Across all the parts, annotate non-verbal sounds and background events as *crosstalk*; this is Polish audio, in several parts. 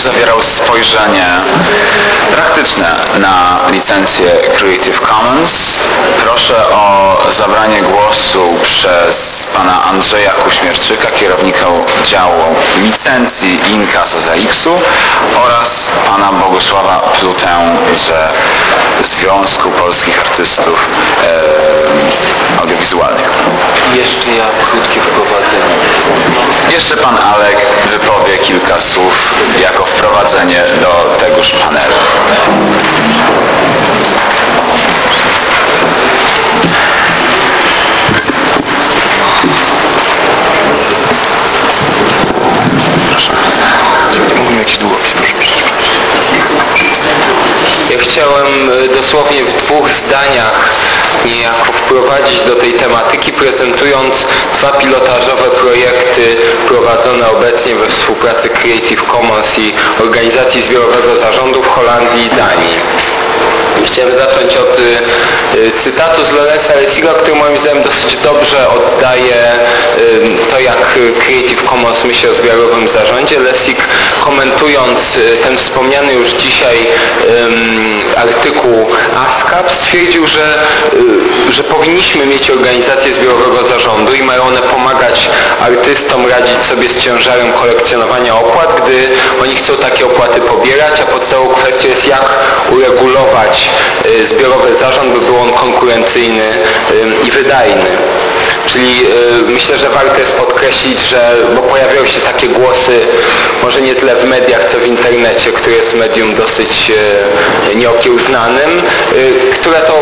zawierał spojrzenie praktyczne na licencję Creative Commons. Proszę o zabranie głosu przez pana Andrzeja Kuśmierczyka, kierownika działu licencji Inka ZX-u oraz pana Bogusława Plutę ze Związku Polskich Artystów e, Audiowizualnych. Jeszcze ja krótkie wprowadzenie. Jeszcze pan Alek wypowie kilka słów jako wprowadzenie do tegoż panelu. Proszę. Mógłbym jakiś długopis, proszę Ja chciałem e, dosłownie w dwóch zdaniach niejako wprowadzić do tej tematyki, prezentując dwa pilotażowe projekty prowadzone obecnie we współpracy Creative Commons i Organizacji Zbiorowego Zarządu w Holandii i Danii. Chciałem zacząć od y, y, cytatu z Lorenza Lessiga, który moim zdaniem dosyć dobrze oddaje y, to, jak Creative Commons myśli o zbiorowym zarządzie. Lessig komentując y, ten wspomniany już dzisiaj ym, artykuł ASCAP stwierdził, że, y, że powinniśmy mieć organizację zbiorowego zarządu i mają one pomagać artystom radzić sobie z ciężarem kolekcjonowania opłat, gdy oni chcą takie opłaty pobierać, a podstawową kwestią jest jak uregulować y, zbiorowy zarząd, by był on konkurencyjny y, i wydajny. Czyli y, myślę, że warto jest podkreślić, że bo pojawiają się takie głosy, może nie tyle w mediach, co w internecie, które jest medium dosyć y, nieokiełznanym, y, które to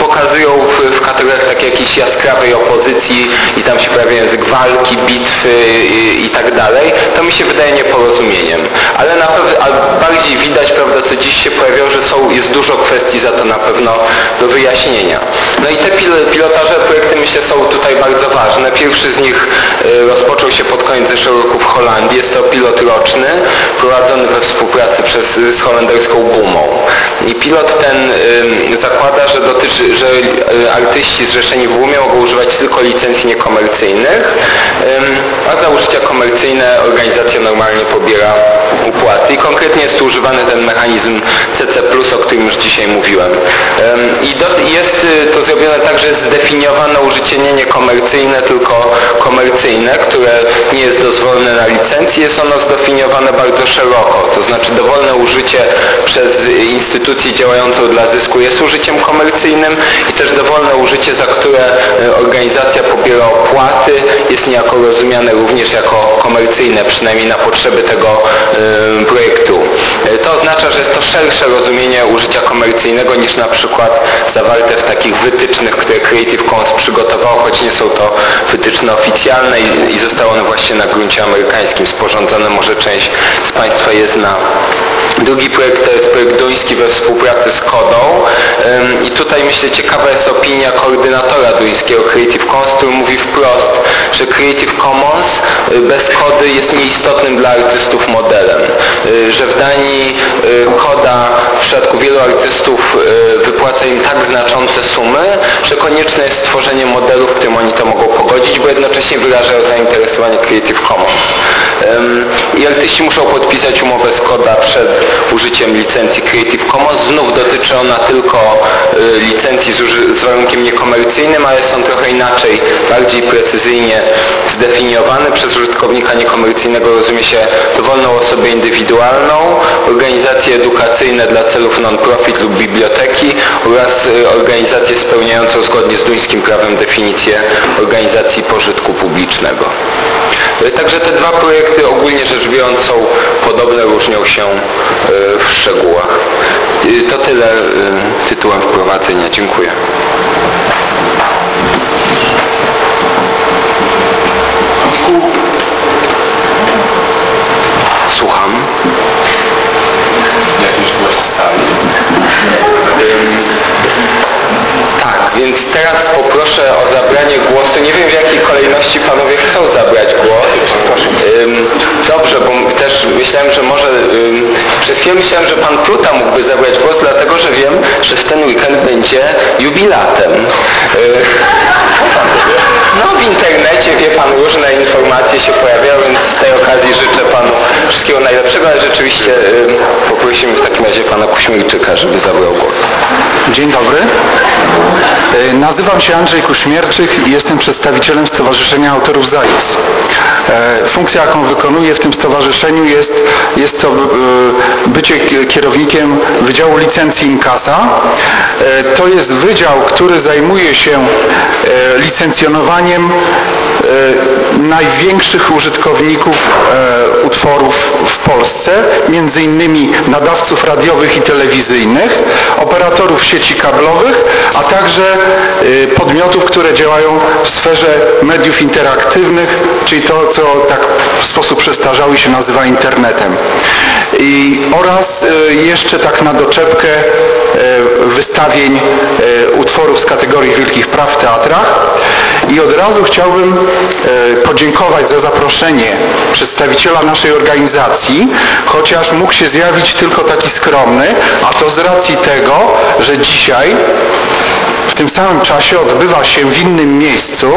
pokazują w, w kategoriach takiej jakiejś jaskrawej opozycji i tam się pojawia język walki, bitwy i, i tak dalej, to mi się wydaje nieporozumieniem. Ale na pewno, bardziej widać, prawda, co dziś się pojawiało, że są, jest dużo kwestii za to na pewno do wyjaśnienia. No i te pil, pilotaże projekty myślę są tutaj bardzo ważne. Pierwszy z nich y, rozpoczął się pod koniec zeszłego roku w Holandii. Jest to pilot roczny, prowadzony we współpracy przez, z holenderską Bumą. I pilot ten y, zakłada, że dotyczy, że y, artyści zrzeszeni w Bumie mogą używać tylko licencji niekomercyjnych, a za użycia komercyjne organizacja normalnie pobiera upłaty. I konkretnie jest tu używany ten mechanizm CC+, o którym już dzisiaj mówiłem. I jest to zrobione tak, że jest zdefiniowane użycie nie niekomercyjne, tylko komercyjne, które nie jest dozwolone na licencji. Jest ono zdefiniowane bardzo szeroko, to znaczy dowolne użycie przez instytucję działającą dla zysku jest użyciem komercyjnym i też dowolne użycie, za które e, organizacja pobiera opłaty, jest niejako rozumiane również jako komercyjne, przynajmniej na potrzeby tego y, projektu. Y, to oznacza, że jest to szersze rozumienie użycia komercyjnego niż na przykład zawarte w takich wytycznych, które Creative Commons przygotowało, choć nie są to wytyczne oficjalne i, i zostały one właśnie na gruncie amerykańskim sporządzone. Może część z Państwa je zna. Drugi projekt to jest projekt duński we współpracy z Kodą. I tutaj myślę ciekawa jest opinia koordynatora duńskiego Creative Commons, który mówi wprost, że Creative Commons y, bez kody jest nieistotnym dla artystów modelem, y, że w Danii y, koda w przypadku wielu artystów wypłaca im tak znaczące sumy, że konieczne jest stworzenie modelu, w którym oni to mogą pogodzić, bo jednocześnie wyrażają zainteresowanie Creative Commons. I artyści muszą podpisać umowę z koda przed użyciem licencji Creative Commons. Znów dotyczy ona tylko licencji z, warunkiem niekomercyjnym, ale są trochę inaczej, bardziej precyzyjnie zdefiniowane. Przez użytkownika niekomercyjnego rozumie się dowolną osobę indywidualną, organizacje edukacyjne dla celów non-profit lub biblioteki oraz organizację spełniającą zgodnie z duńskim prawem definicję organizacji pożytku publicznego. Także te dwa projekty ogólnie rzecz biorąc są podobne, różnią się w szczegółach. To tyle tytułem wprowadzenia. Dziękuję. Słucham. Jakiś głos stali? Tak, więc teraz poproszę o zabranie głosu. Nie wiem w jakiej kolejności panowie chcą zabrać głos. Dobrze, bo też myślałem, że może chwilę myślałem, że pan Pluta mógłby zabrać głos, dlatego że wiem, że w ten weekend będzie jubilatem. Yy, no w internecie wie pan różne informacje się pojawiają, więc z tej okazji życzę panu wszystkiego najlepszego, ale rzeczywiście y, poprosimy w takim razie pana Kuśmierczyka, żeby zabrał głos. Dzień dobry. E, Nazywam się Andrzej Kuśmierczyk i jestem przedstawicielem Stowarzyszenia Autorów ZAIS. E, Funkcja, jaką wykonuję w tym stowarzyszeniu jest, jest to e, bycie ki- kierownikiem Wydziału Licencji Inkasa. To jest wydział, który zajmuje się licencjonowaniem największych użytkowników utworów w Polsce, między innymi nadawców radiowych i telewizyjnych, operatorów sieci kablowych, a także e, podmiotów, które działają w sferze mediów interaktywnych, czyli to, co tak w sposób przestarzały się nazywa internetem. I oraz e, jeszcze tak na doczepkę e, wystawień utworów z kategorii wielkich praw w teatrach. I od razu chciałbym e, podziękować za zaproszenie przedstawiciela naszej organizacji, chociaż mógł się zjawić tylko taki skromny, a to z racji tego, że dzisiaj w tym samym czasie odbywa się w innym miejscu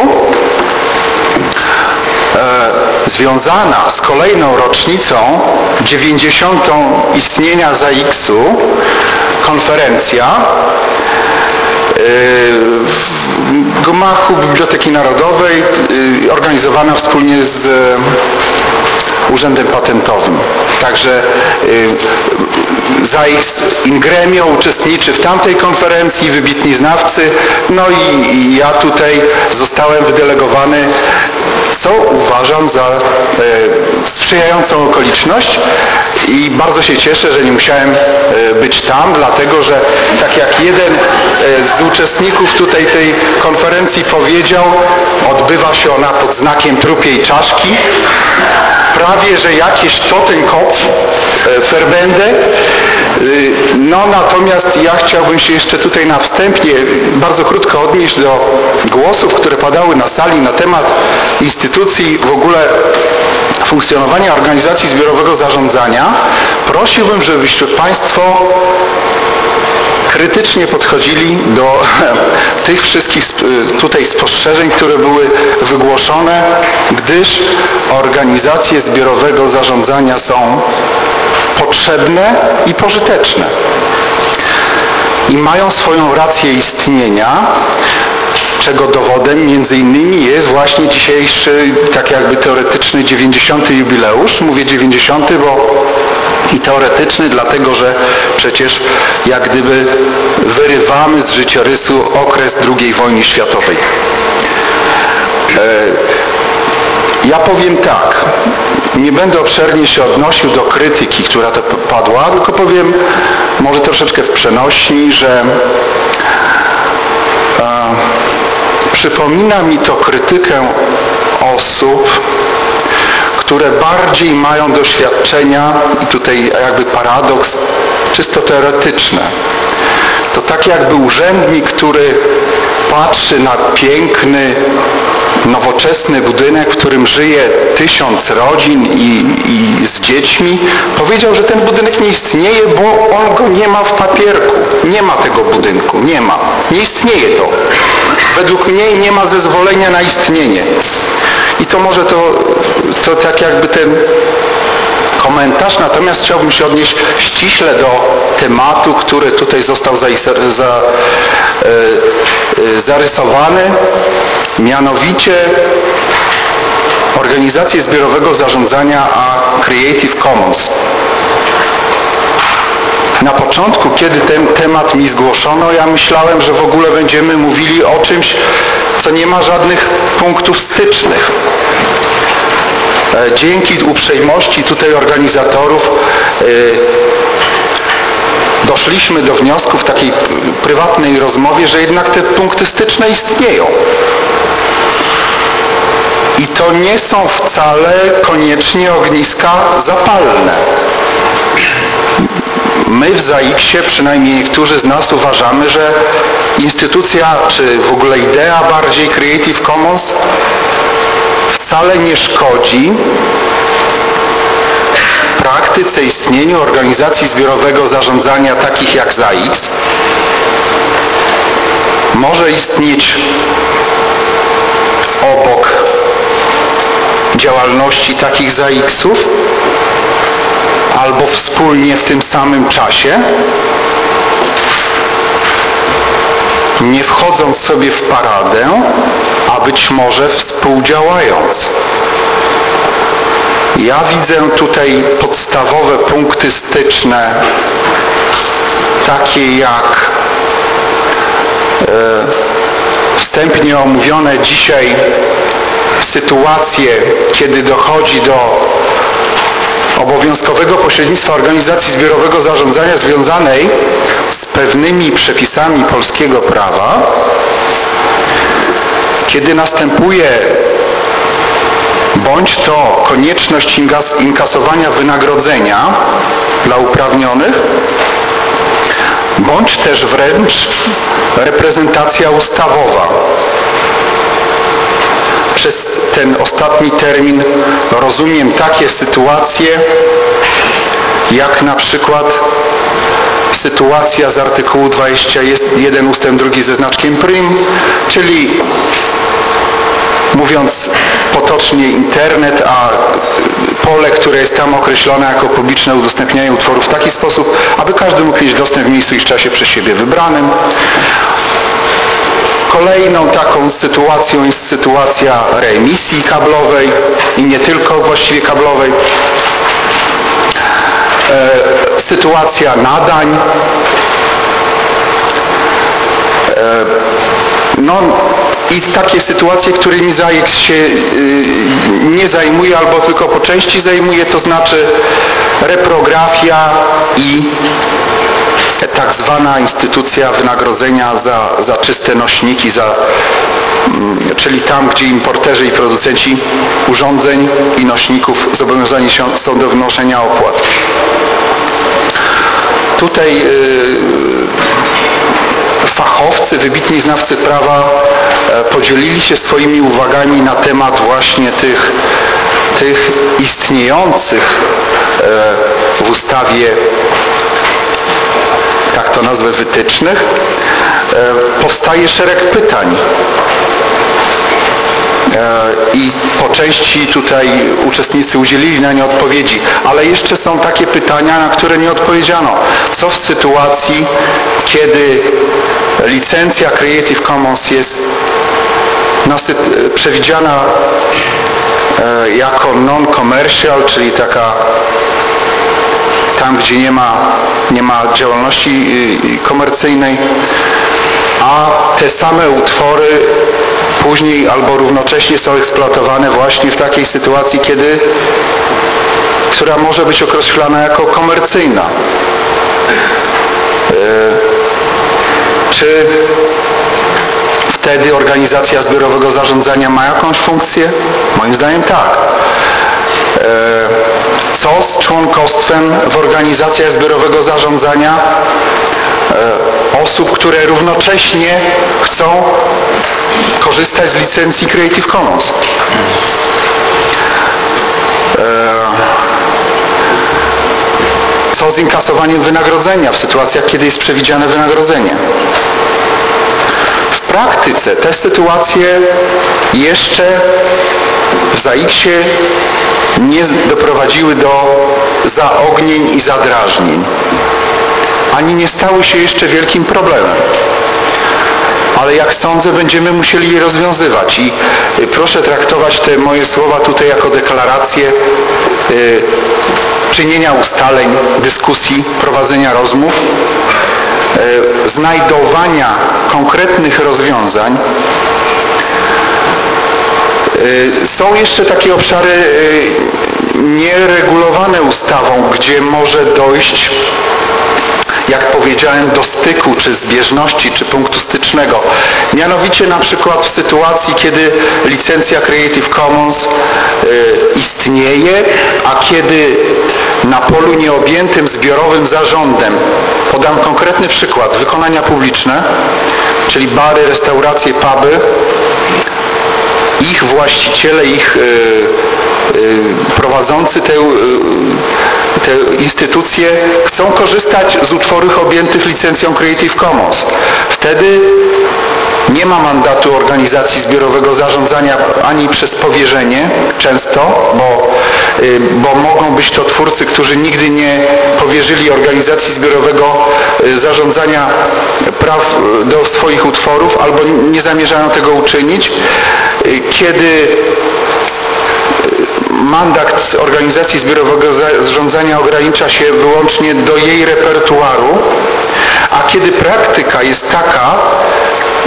e, związana z kolejną rocznicą 90. istnienia ZAX-u konferencja gmachu Biblioteki Narodowej e, organizowana wspólnie z e, Urzędem Patentowym. Także y, ZAIX in gremio uczestniczy w tamtej konferencji, wybitni znawcy, no i ja tutaj zostałem wydelegowany, co uważam za e, sprzyjającą okoliczność i bardzo się cieszę, że nie musiałem e, być tam, dlatego że tak jak jeden e, z uczestników tutaj tej konferencji powiedział, odbywa się ona pod znakiem trupiej czaszki, prawie, że jakieś Totenkopf, e, Verbände. Y, No natomiast ja chciałbym się jeszcze tutaj na wstępie bardzo krótko odnieść do głosów, które padały na sali na temat instytucji w ogóle funkcjonowania organizacji zbiorowego zarządzania. Prosiłbym, żebyście Państwo krytycznie podchodzili do *laughs* tych wszystkich tutaj spostrzeżeń, które były wygłoszone, gdyż organizacje zbiorowego zarządzania są potrzebne i pożyteczne i mają swoją rację istnienia, czego dowodem między innymi jest właśnie dzisiejszy, tak jakby teoretyczny 90. jubileusz. Mówię 90, bo i teoretyczny, dlatego że przecież jak gdyby wyrywamy z życiorysu okres II wojny światowej. E, Ja powiem tak, nie będę obszernie się odnosił do krytyki, która to padła, tylko powiem może troszeczkę w przenośni, że e, przypomina mi to krytykę osób, które bardziej mają doświadczenia, i tutaj jakby paradoks, czysto teoretyczne. To tak jakby urzędnik, który patrzy na piękny, nowoczesny budynek, w którym żyje tysiąc rodzin i, i z dziećmi, powiedział, że ten budynek nie istnieje, bo on go nie ma w papierku. Nie ma tego budynku, nie ma. Nie istnieje to. Według mnie nie ma zezwolenia na istnienie. I to może to, to tak jakby ten komentarz, natomiast chciałbym się odnieść ściśle do tematu, który tutaj został zaiser- za, e, e, zarysowany, mianowicie organizacje zbiorowego zarządzania a Creative Commons. Na początku, kiedy ten temat mi zgłoszono, ja myślałem, że w ogóle będziemy mówili o czymś, co nie ma żadnych punktów stycznych. E, Dzięki uprzejmości tutaj organizatorów e, doszliśmy do wniosku w takiej prywatnej rozmowie, że jednak te punkty styczne istnieją. I to nie są wcale koniecznie ogniska zapalne. My w ZAIKS-ie, przynajmniej niektórzy z nas uważamy, że instytucja, czy w ogóle idea bardziej Creative Commons wcale nie szkodzi praktyce istnieniu organizacji zbiorowego zarządzania takich jak ZAIKS. Może istnieć obok działalności takich ZAIKS-ów, albo wspólnie w tym samym czasie, nie wchodząc sobie w paradę, a być może współdziałając. Ja widzę tutaj podstawowe punkty styczne, takie jak e, wstępnie omówione dzisiaj sytuacje, kiedy dochodzi do obowiązkowego pośrednictwa organizacji zbiorowego zarządzania związanej z pewnymi przepisami polskiego prawa, kiedy następuje bądź to konieczność inkasowania wynagrodzenia dla uprawnionych, bądź też wręcz reprezentacja ustawowa. Przez ten ostatni termin rozumiem takie sytuacje, jak na przykład sytuacja z artykułu 21 ust. 2 ze znaczkiem prim, czyli mówiąc potocznie internet, a pole, które jest tam określone jako publiczne udostępnianie utworów w taki sposób, aby każdy mógł mieć dostęp w miejscu i w czasie przez siebie wybranym. Kolejną taką sytuacją jest sytuacja reemisji kablowej i nie tylko właściwie kablowej. E, sytuacja nadań. E, no i takie sytuacje, którymi ZAIX się y, nie zajmuje albo tylko po części zajmuje, to znaczy reprografia i tak zwana instytucja wynagrodzenia za, za czyste nośniki, za, mm, czyli tam, gdzie importerzy i producenci urządzeń i nośników zobowiązani się- są do wnoszenia opłat. Tutaj yy, fachowcy, wybitni znawcy prawa e, podzielili się swoimi uwagami na temat właśnie tych, tych istniejących e, w ustawie to nazwę wytycznych, e, powstaje szereg pytań. E, I po części tutaj uczestnicy udzielili na nie odpowiedzi, ale jeszcze są takie pytania, na które nie odpowiedziano. Co w sytuacji, kiedy licencja Creative Commons jest przewidziana e, jako non-commercial, czyli taka tam, gdzie nie ma, nie ma działalności y, y, komercyjnej, a te same utwory później albo równocześnie są eksploatowane właśnie w takiej sytuacji, kiedy która może być określana jako komercyjna. Y, Czy wtedy organizacja zbiorowego zarządzania ma jakąś funkcję? Moim zdaniem tak. Co z członkostwem w organizacjach zbiorowego zarządzania e, osób, które równocześnie chcą korzystać z licencji Creative Commons? E, Co z inkasowaniem wynagrodzenia w sytuacjach, kiedy jest przewidziane wynagrodzenie? W praktyce te sytuacje jeszcze w ZAX-ie nie doprowadziły do zaognień i zadrażnień. Ani nie stały się jeszcze wielkim problemem. Ale jak sądzę, będziemy musieli je rozwiązywać i y, proszę traktować te moje słowa tutaj jako deklarację y, czynienia ustaleń, dyskusji, prowadzenia rozmów, y, znajdowania konkretnych rozwiązań, Są jeszcze takie obszary y, nieregulowane ustawą, gdzie może dojść, jak powiedziałem, do styku, czy zbieżności, czy punktu stycznego. Mianowicie na przykład w sytuacji, kiedy licencja Creative Commons y, istnieje, a kiedy na polu nieobjętym zbiorowym zarządem, podam konkretny przykład, wykonania publiczne, czyli bary, restauracje, puby, ich właściciele, ich y, y, prowadzący tę, y, te instytucje chcą korzystać z utworów objętych licencją Creative Commons. Wtedy nie ma mandatu organizacji zbiorowego zarządzania ani przez powierzenie często, bo, y, bo mogą być to twórcy którzy nigdy nie powierzyli organizacji zbiorowego y, zarządzania praw do swoich utworów albo nie zamierzają tego uczynić, y, kiedy mandat organizacji zbiorowego zarządzania ogranicza się wyłącznie do jej repertuaru, a kiedy praktyka jest taka,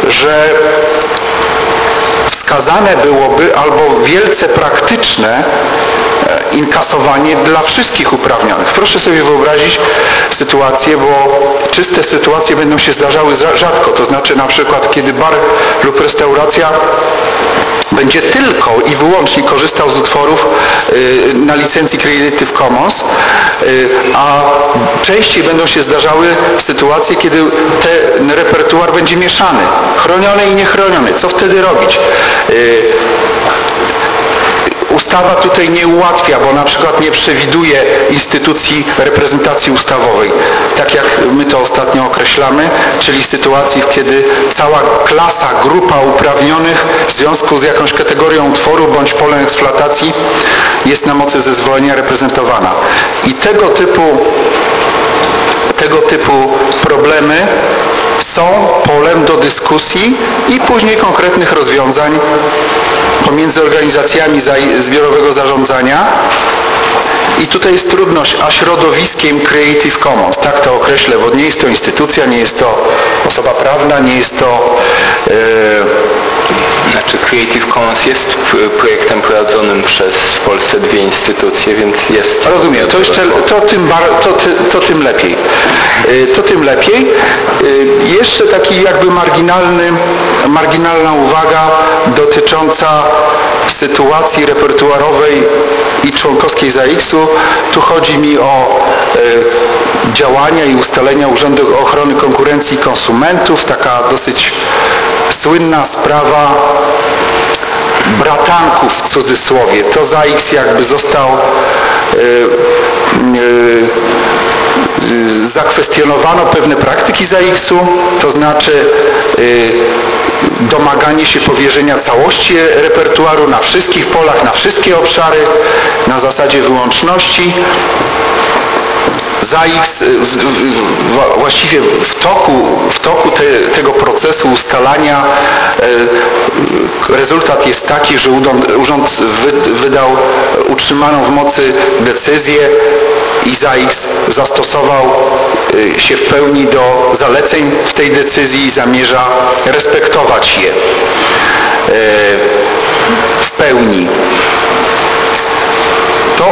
że wskazane byłoby albo wielce praktyczne e, inkasowanie dla wszystkich uprawnionych. Proszę sobie wyobrazić sytuację, bo czyste sytuacje będą się zdarzały za- rzadko, to znaczy na przykład kiedy bar lub restauracja będzie tylko i wyłącznie korzystał z utworów y, na licencji Creative Commons, y, a częściej będą się zdarzały sytuacje, kiedy ten repertuar będzie mieszany, chroniony i niechroniony. Co wtedy robić? Ustawa tutaj nie ułatwia, bo na przykład nie przewiduje instytucji reprezentacji ustawowej, tak jak my to ostatnio określamy, czyli sytuacji, kiedy cała klasa, grupa uprawnionych w związku z jakąś kategorią utworu bądź polem eksploatacji jest na mocy zezwolenia reprezentowana. I tego typu, tego typu problemy są polem do dyskusji i później konkretnych rozwiązań pomiędzy organizacjami za- zbiorowego zarządzania i tutaj jest trudność, a środowiskiem Creative Commons, tak to określę, bo nie jest to instytucja, nie jest to osoba prawna, nie jest to e, Znaczy Creative Commons jest projektem prowadzonym przez w Polsce dwie instytucje, więc jest. Rozumiem, to jeszcze, to tym, bar, to, ty, to tym lepiej. Y, To tym lepiej. Y, Jeszcze taki jakby marginalny, marginalna uwaga dotycząca sytuacji repertuarowej i członkowskiej ZAX-u. Tu chodzi mi o y, działania i ustalenia Urzędu Ochrony Konkurencji i Konsumentów, taka dosyć słynna sprawa bratanków w cudzysłowie. To ZAX jakby został y, y, y, zakwestionowano pewne praktyki ZAX-u, to znaczy y, domaganie się powierzenia całości repertuaru na wszystkich polach, na wszystkie obszary, na zasadzie wyłączności. ZAX y, w- właściwie w toku, w toku te, tego procesu ustalania y, rezultat jest taki, że urząd, urząd wy, wydał utrzymaną w mocy decyzję i ZAX zastosował y, się w pełni do zaleceń w tej decyzji i zamierza respektować je w pełni.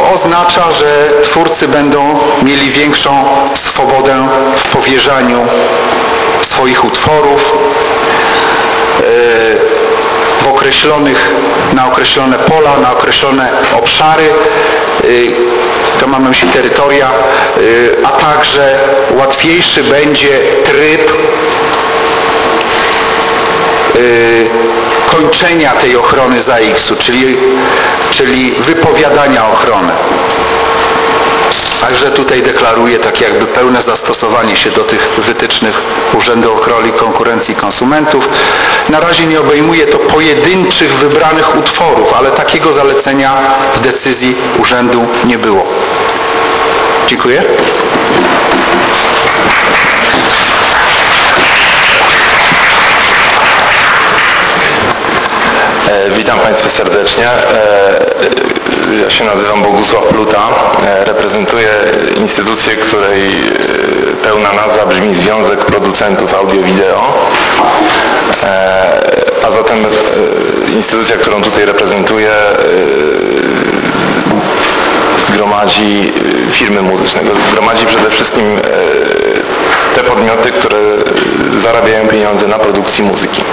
To oznacza, że twórcy będą mieli większą swobodę w powierzaniu swoich utworów e, w określonych, na określone pola, na określone obszary, e, to mamy na myśli terytoria, e, a także łatwiejszy będzie tryb kończenia tej ochrony ZAX-u, czyli, czyli wypowiadania ochrony. Także tutaj deklaruję tak jakby pełne zastosowanie się do tych wytycznych Urzędu Ochrony Konkurencji Konsumentów. Na razie nie obejmuje to pojedynczych wybranych utworów, ale takiego zalecenia w decyzji urzędu nie było. Dziękuję. E, Witam Państwa serdecznie. E, Ja się nazywam Bogusław Pluta. E, Reprezentuję instytucję, której e, pełna nazwa brzmi Związek Producentów Audio-Wideo. E, A zatem e, instytucja, którą tutaj reprezentuję gromadzi firmy muzyczne. Gromadzi przede wszystkim te podmioty, które zarabiają pieniądze na produkcji muzyki.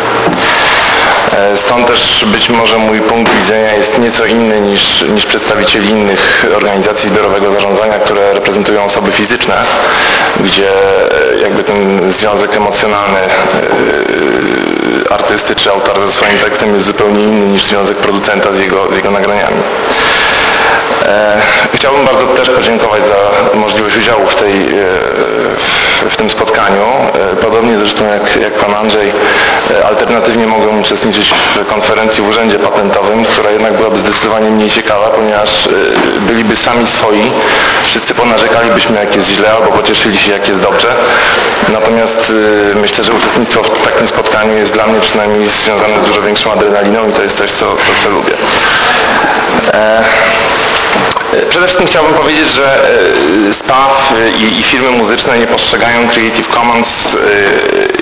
E, Stąd też być może mój punkt widzenia jest nieco inny niż, niż przedstawicieli innych organizacji zbiorowego zarządzania, które reprezentują osoby fizyczne, gdzie e, jakby ten związek emocjonalny e, artysty czy autora ze swoim tekstem jest zupełnie inny niż związek producenta z jego, z jego nagraniami. E, Chciałbym bardzo też podziękować za możliwość udziału w, tej, e, w, tym spotkaniu. E, Podobnie zresztą jak, jak Pan Andrzej, alternatywnie mogłem uczestniczyć w konferencji w Urzędzie Patentowym, która jednak byłaby zdecydowanie mniej ciekawa, ponieważ byliby sami swoi, wszyscy ponarzekalibyśmy jak jest źle albo pocieszyli się jak jest dobrze. Natomiast myślę, że uczestnictwo w takim spotkaniu jest dla mnie przynajmniej związane z dużo większą adrenaliną i to jest coś, co, co, co lubię. E, Przede wszystkim chciałbym powiedzieć, że e, SPAW i, i firmy muzyczne nie postrzegają Creative Commons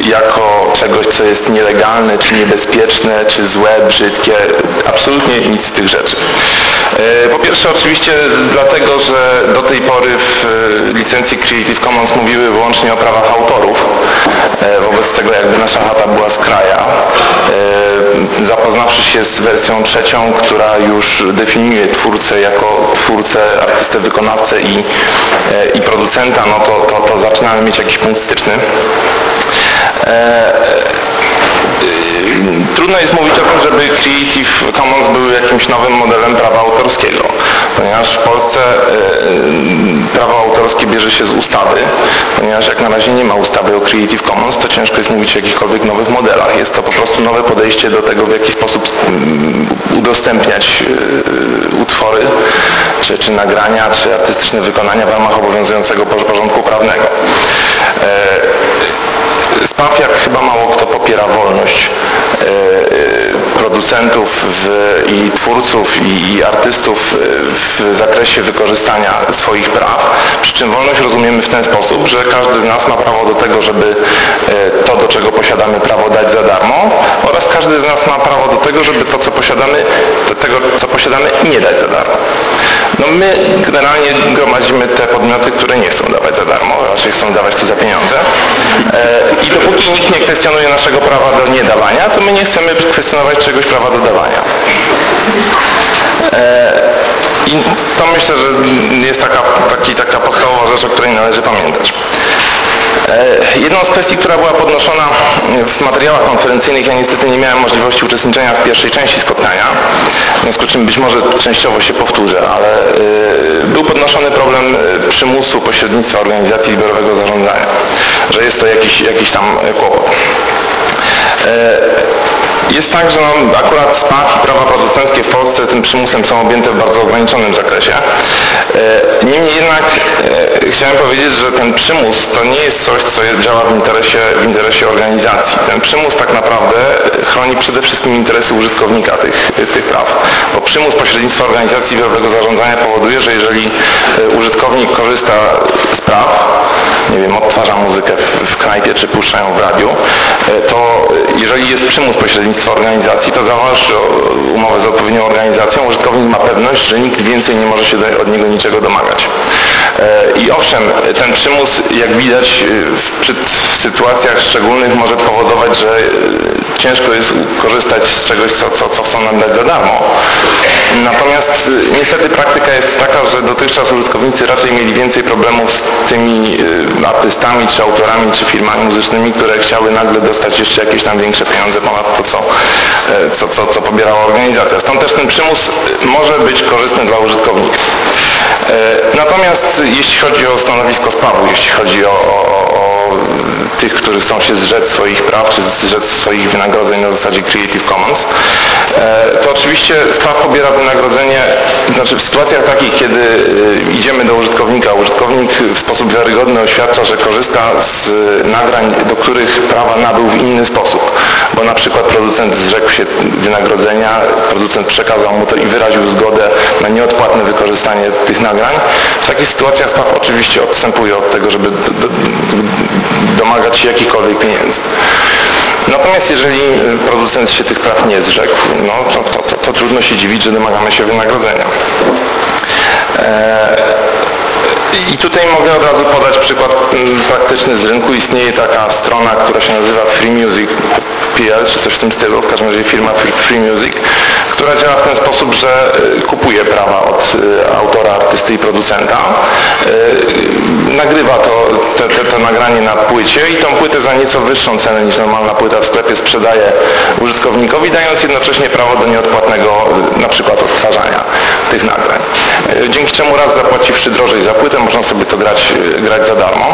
e, jako czegoś, co jest nielegalne, czy niebezpieczne, czy złe, brzydkie. Absolutnie nic z tych rzeczy. E, Po pierwsze oczywiście dlatego, że do tej pory w e, licencji Creative Commons mówiły wyłącznie o prawach autorów. E, Wobec tego jakby nasza chata była z kraja. Zapoznawszy się z wersją trzecią, która już definiuje twórcę jako twórcę, artystę, wykonawcę i, e, i producenta, no to, to, to zaczynamy mieć jakiś punkt styczny. E, Trudno jest mówić o tym, żeby Creative Commons był jakimś nowym modelem prawa autorskiego, ponieważ w Polsce yy, prawo autorskie bierze się z ustawy, ponieważ jak na razie nie ma ustawy o Creative Commons, to ciężko jest mówić o jakichkolwiek nowych modelach. Jest to po prostu nowe podejście do tego, w jaki sposób mm, udostępniać yy, utwory, czy, czy nagrania, czy artystyczne wykonania w ramach obowiązującego porządku prawnego. SPAW, jak chyba mało kto popiera wolność e, e, producentów w, i twórców i, i artystów e, w zakresie wykorzystania swoich praw. Przy czym wolność rozumiemy w ten sposób, że każdy z nas ma prawo do tego, żeby to, do czego posiadamy prawo dać za darmo oraz każdy z nas ma prawo do tego, żeby to, co posiadamy, do tego, co posiadamy nie dać za darmo. No my generalnie gromadzimy te podmioty, które nie chcą dawać za darmo, raczej chcą dawać to za pieniądze. E, I dopóki nikt nie kwestionuje naszego prawa do niedawania, to my nie chcemy kwestionować czegoś prawa do dawania. E, I to myślę, że jest taka, taki, taka podstawowa rzecz, o której należy pamiętać. E, Jedną z kwestii, która była podnoszona w materiałach konferencyjnych, ja niestety nie miałem możliwości uczestniczenia w pierwszej części spotkania, w związku z czym być może częściowo się powtórzę, ale e, był podnoszony problem e, przymusu pośrednictwa organizacji zbiorowego zarządzania, że jest to jakiś, jakiś tam kłopot. E, Jest tak, że no, akurat SPAC i prawa producenckie w Polsce tym przymusem są objęte w bardzo ograniczonym zakresie. E, Niemniej jednak e, chciałem powiedzieć, że ten przymus to nie jest coś, co działa w interesie, w interesie organizacji. Ten przymus tak naprawdę chroni przede wszystkim interesy użytkownika tych, tych praw. Bo przymus pośrednictwa organizacji zbiorowego zarządzania powoduje, że jeżeli e, użytkownik korzysta z praw, nie wiem, odtwarza muzykę w, w knajpie czy puszczają w radiu, e, to e, jeżeli jest przymus pośrednictwa organizacji, to zawarsz o- umowę z odpowiednią organizacją, użytkownik ma pewność, że nikt więcej nie może się od niego niczego domagać. E, I owszem, ten przymus, jak widać, e, w, sytuacjach szczególnych może powodować, że e, ciężko jest korzystać z czegoś, co, co, co chcą nam dać za darmo. Natomiast niestety praktyka jest taka, że dotychczas użytkownicy raczej mieli więcej problemów z tymi artystami, czy autorami, czy firmami muzycznymi, które chciały nagle dostać jeszcze jakieś tam większe pieniądze ponad to, co, co, co, co pobierała organizacja. Stąd też ten przymus może być korzystny dla użytkownika. E, Natomiast jeśli chodzi o stanowisko SPAW-u, jeśli chodzi o, o, o tych, którzy chcą się zrzec swoich praw, czy zrzec swoich wynagrodzeń na zasadzie Creative Commons, e, to oczywiście SPAW pobiera wynagrodzenie, znaczy w sytuacjach takich, kiedy e, idziemy do użytkownika, użytkownik w sposób wiarygodny oświadcza, że korzysta z e, nagrań, do których prawa nabył w inny sposób, bo na przykład producent zrzekł się wynagrodzenia, producent przekazał mu to i wyraził zgodę na nieodpłatne wykorzystanie tych nagrań. W takich sytuacjach SPAW oczywiście odstępuje od tego, żeby domagać się jakichkolwiek pieniędzy. Natomiast jeżeli y, producent się tych praw nie zrzekł, no to, to, to, to trudno się dziwić, że domagamy się wynagrodzenia. Eee, I tutaj mogę od razu podać przykład mm, praktyczny z rynku. Istnieje taka strona, która się nazywa Free Music PL, czy coś w tym stylu, w każdym razie firma Free- Music, która działa w ten sposób, że y, kupuje prawa od y, autora, artysty i producenta. Nagrywa to, te, te, to nagranie na płycie i tą płytę za nieco wyższą cenę niż normalna płyta w sklepie sprzedaje użytkownikowi, dając jednocześnie prawo do nieodpłatnego y, na przykład odtwarzania tych nagrań. Y, Dzięki czemu raz zapłaciwszy drożej za płytę, można sobie to grać, y, grać za darmo.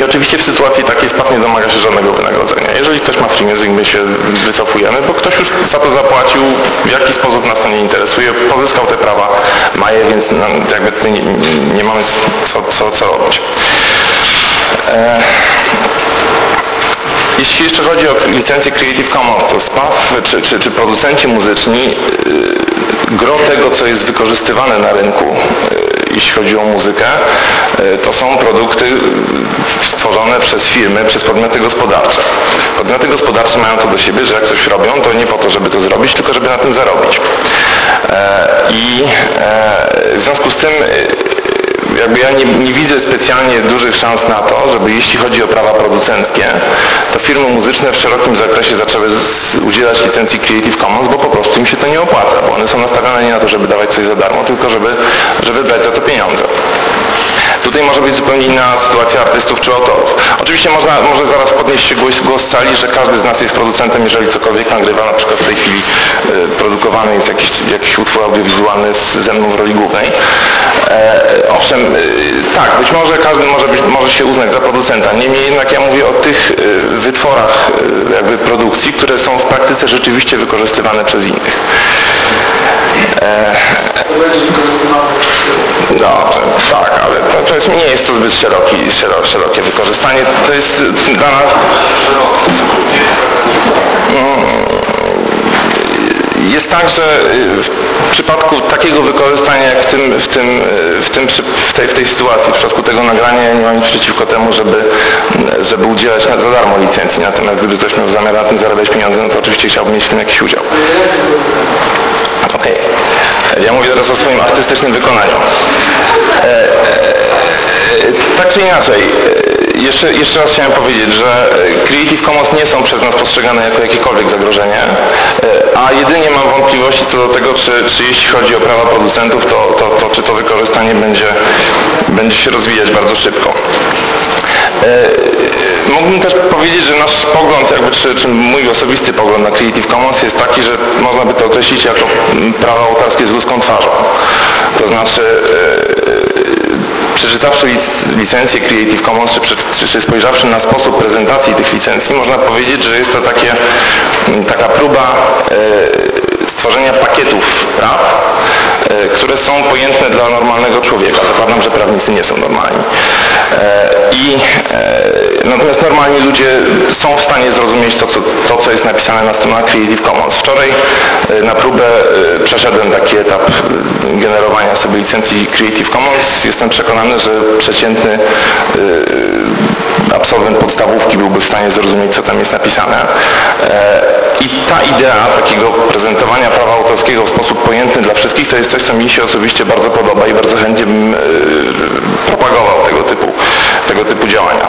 I oczywiście w sytuacji takiej SPAT nie domaga się żadnego wynagrodzenia. Jeżeli ktoś ma free music, my się wycofujemy, bo ktoś już za to zapłacił, w jaki sposób nas to nie interesuje, pozyskał te prawa, ma je, więc no, jakby nie, nie mamy co, co, co robić. E, jeśli jeszcze chodzi o licencję Creative Commons, to czy, czy, czy producenci muzyczni yy, gro tego, co jest wykorzystywane na rynku, yy, jeśli chodzi o muzykę, yy, to są produkty yy, stworzone przez firmy, przez podmioty gospodarcze. Podmioty gospodarcze mają to do siebie, że jak coś robią, to nie po to, żeby to zrobić, tylko żeby na tym zarobić. E, I e, w związku z tym jakby ja nie, nie, widzę specjalnie dużych szans na to, żeby jeśli chodzi o prawa producenckie, to firmy muzyczne w szerokim zakresie zaczęły udzielać licencji Creative Commons, bo po prostu im się to nie opłaca, bo one są nastawione nie na to, żeby dawać coś za darmo, tylko żeby, żeby brać za to pieniądze. Tutaj może być zupełnie inna sytuacja artystów czy autorów. Oczywiście można, może zaraz podnieść głos, głos z sali, że każdy z nas jest producentem, jeżeli cokolwiek nagrywa, na przykład w tej chwili y, produkowany jest jakiś, jakiś utwór audiowizualny z, ze mną w roli głównej. E, owszem, y, tak, być może każdy może, być, może się uznać za producenta, niemniej jednak ja mówię o tych y, wytworach jakby produkcji, które są w praktyce rzeczywiście wykorzystywane przez innych. E, Dobrze, tak, ale to, to jest, nie jest to zbyt szeroki, szerokie, szerokie wykorzystanie. To jest dla nas... Jest tak, że w przypadku takiego wykorzystania jak w, tym, w, tym, w, tym, w, tej, w tej sytuacji, w przypadku tego nagrania nie mam nic przeciwko temu, żeby, żeby udzielać za darmo licencji. Natomiast gdyby ktoś miał zamiar na tym zarabiać pieniądze, no to oczywiście chciałbym mieć w tym jakiś udział. Okej. Okay. Ja mówię teraz o swoim artystycznym wykonaniu. E, e, tak czy inaczej, jeszcze, jeszcze raz chciałem powiedzieć, że Creative Commons nie są przez nas postrzegane jako jakiekolwiek zagrożenie, a jedynie mam wątpliwości co do tego, czy, czy jeśli chodzi o prawa producentów, to, to, to czy to wykorzystanie będzie, będzie się rozwijać bardzo szybko. E, mógłbym też powiedzieć, że nasz pogląd, jakby, czy, czy mój osobisty pogląd na Creative Commons jest taki, że można by to określić jako prawa autorskie z ludzką twarzą. To znaczy e, przeczytawszy licencję Creative Commons, czy, czy, czy spojrzawszy na sposób prezentacji tych licencji, można powiedzieć, że jest to takie, taka próba e, stworzenia pakietów praw, które są pojętne dla normalnego człowieka. Zakładam, że prawnicy nie są normalni. E, I natomiast normalni ludzie są w stanie zrozumieć to, co, to, co jest napisane na stronach Creative Commons. Wczoraj na próbę przeszedłem taki etap generowania sobie licencji Creative Commons. Jestem przekonany, że przeciętny absolwent podstawówki byłby w stanie zrozumieć, co tam jest napisane. I ta idea takiego prezentowania prawa autorskiego w sposób pojętny dla wszystkich to jest coś, co mi się osobiście bardzo podoba i bardzo chętnie bym propagował tego typu, tego typu działania.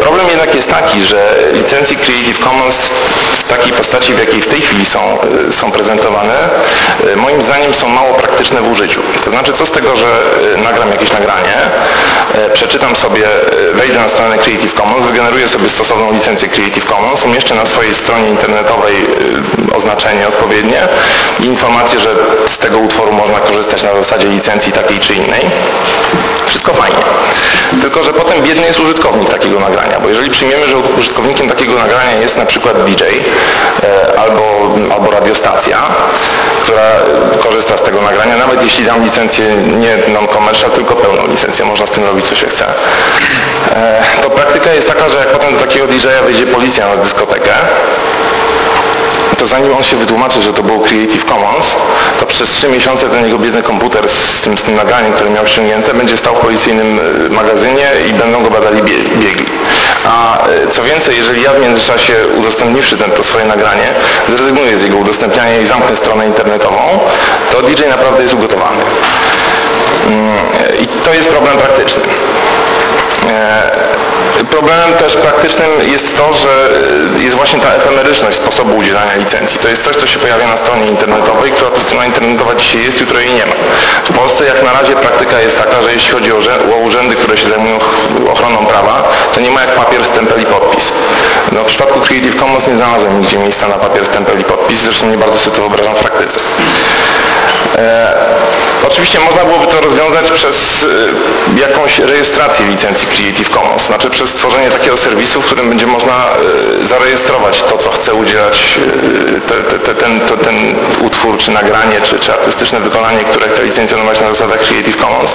Problem jednak jest taki, że licencje Creative Commons takiej postaci, w jakiej w tej chwili są, są prezentowane, moim zdaniem są mało praktyczne w użyciu. To znaczy, co z tego, że nagram jakieś nagranie, przeczytam sobie, wejdę na stronę Creative Commons, wygeneruję sobie stosowną licencję Creative Commons, umieszczę na swojej stronie internetowej oznaczenie odpowiednie i informację, że z tego utworu można korzystać na zasadzie licencji takiej czy innej. Wszystko fajnie. Tylko, że potem biedny jest użytkownik takiego nagrania, bo jeżeli przyjmiemy, że użytkownikiem takiego nagrania jest na przykład DJ e, albo, albo radiostacja, która korzysta z tego nagrania, nawet jeśli dam licencję nie non-commercial, tylko pełną licencję, można z tym robić co się chce, e, to praktyka jest taka, że jak potem do takiego DJ-a wyjdzie policja na dyskotekę, to zanim on się wytłumaczy, że to było Creative Commons, to przez 3 miesiące ten jego biedny komputer z tym, z tym nagraniem, które miał ściągnięte, będzie stał w policyjnym magazynie i będą go badali biegli. A co więcej, jeżeli ja w międzyczasie udostępniwszy ten, to swoje nagranie, zrezygnuję z jego udostępniania i zamknę stronę internetową, to DJ naprawdę jest ugotowany. I to jest problem praktyczny. Problemem też praktycznym jest to, że y, jest właśnie ta efemeryczność sposobu udzielania licencji. To jest coś, co się pojawia na stronie internetowej, która to strona internetowa dzisiaj jest, jutro jej nie ma. W Polsce jak na razie praktyka jest taka, że jeśli chodzi o, urzędy, które się zajmują ch- ochroną prawa, to nie ma jak papier, stempel i podpis. No, w przypadku Creative Commons nie znalazłem nigdzie miejsca na papier, stempel i podpis, zresztą nie bardzo sobie to wyobrażam w praktyce. E, oczywiście można byłoby to rozwiązać przez e, jakąś rejestrację licencji Creative Commons, znaczy przez stworzenie takiego serwisu, w którym będzie można e, zarejestrować to, co chce udzielać e, te, te, te, ten, to, ten utwór, czy nagranie, czy, czy artystyczne wykonanie, które chce licencjonować na zasadach Creative Commons.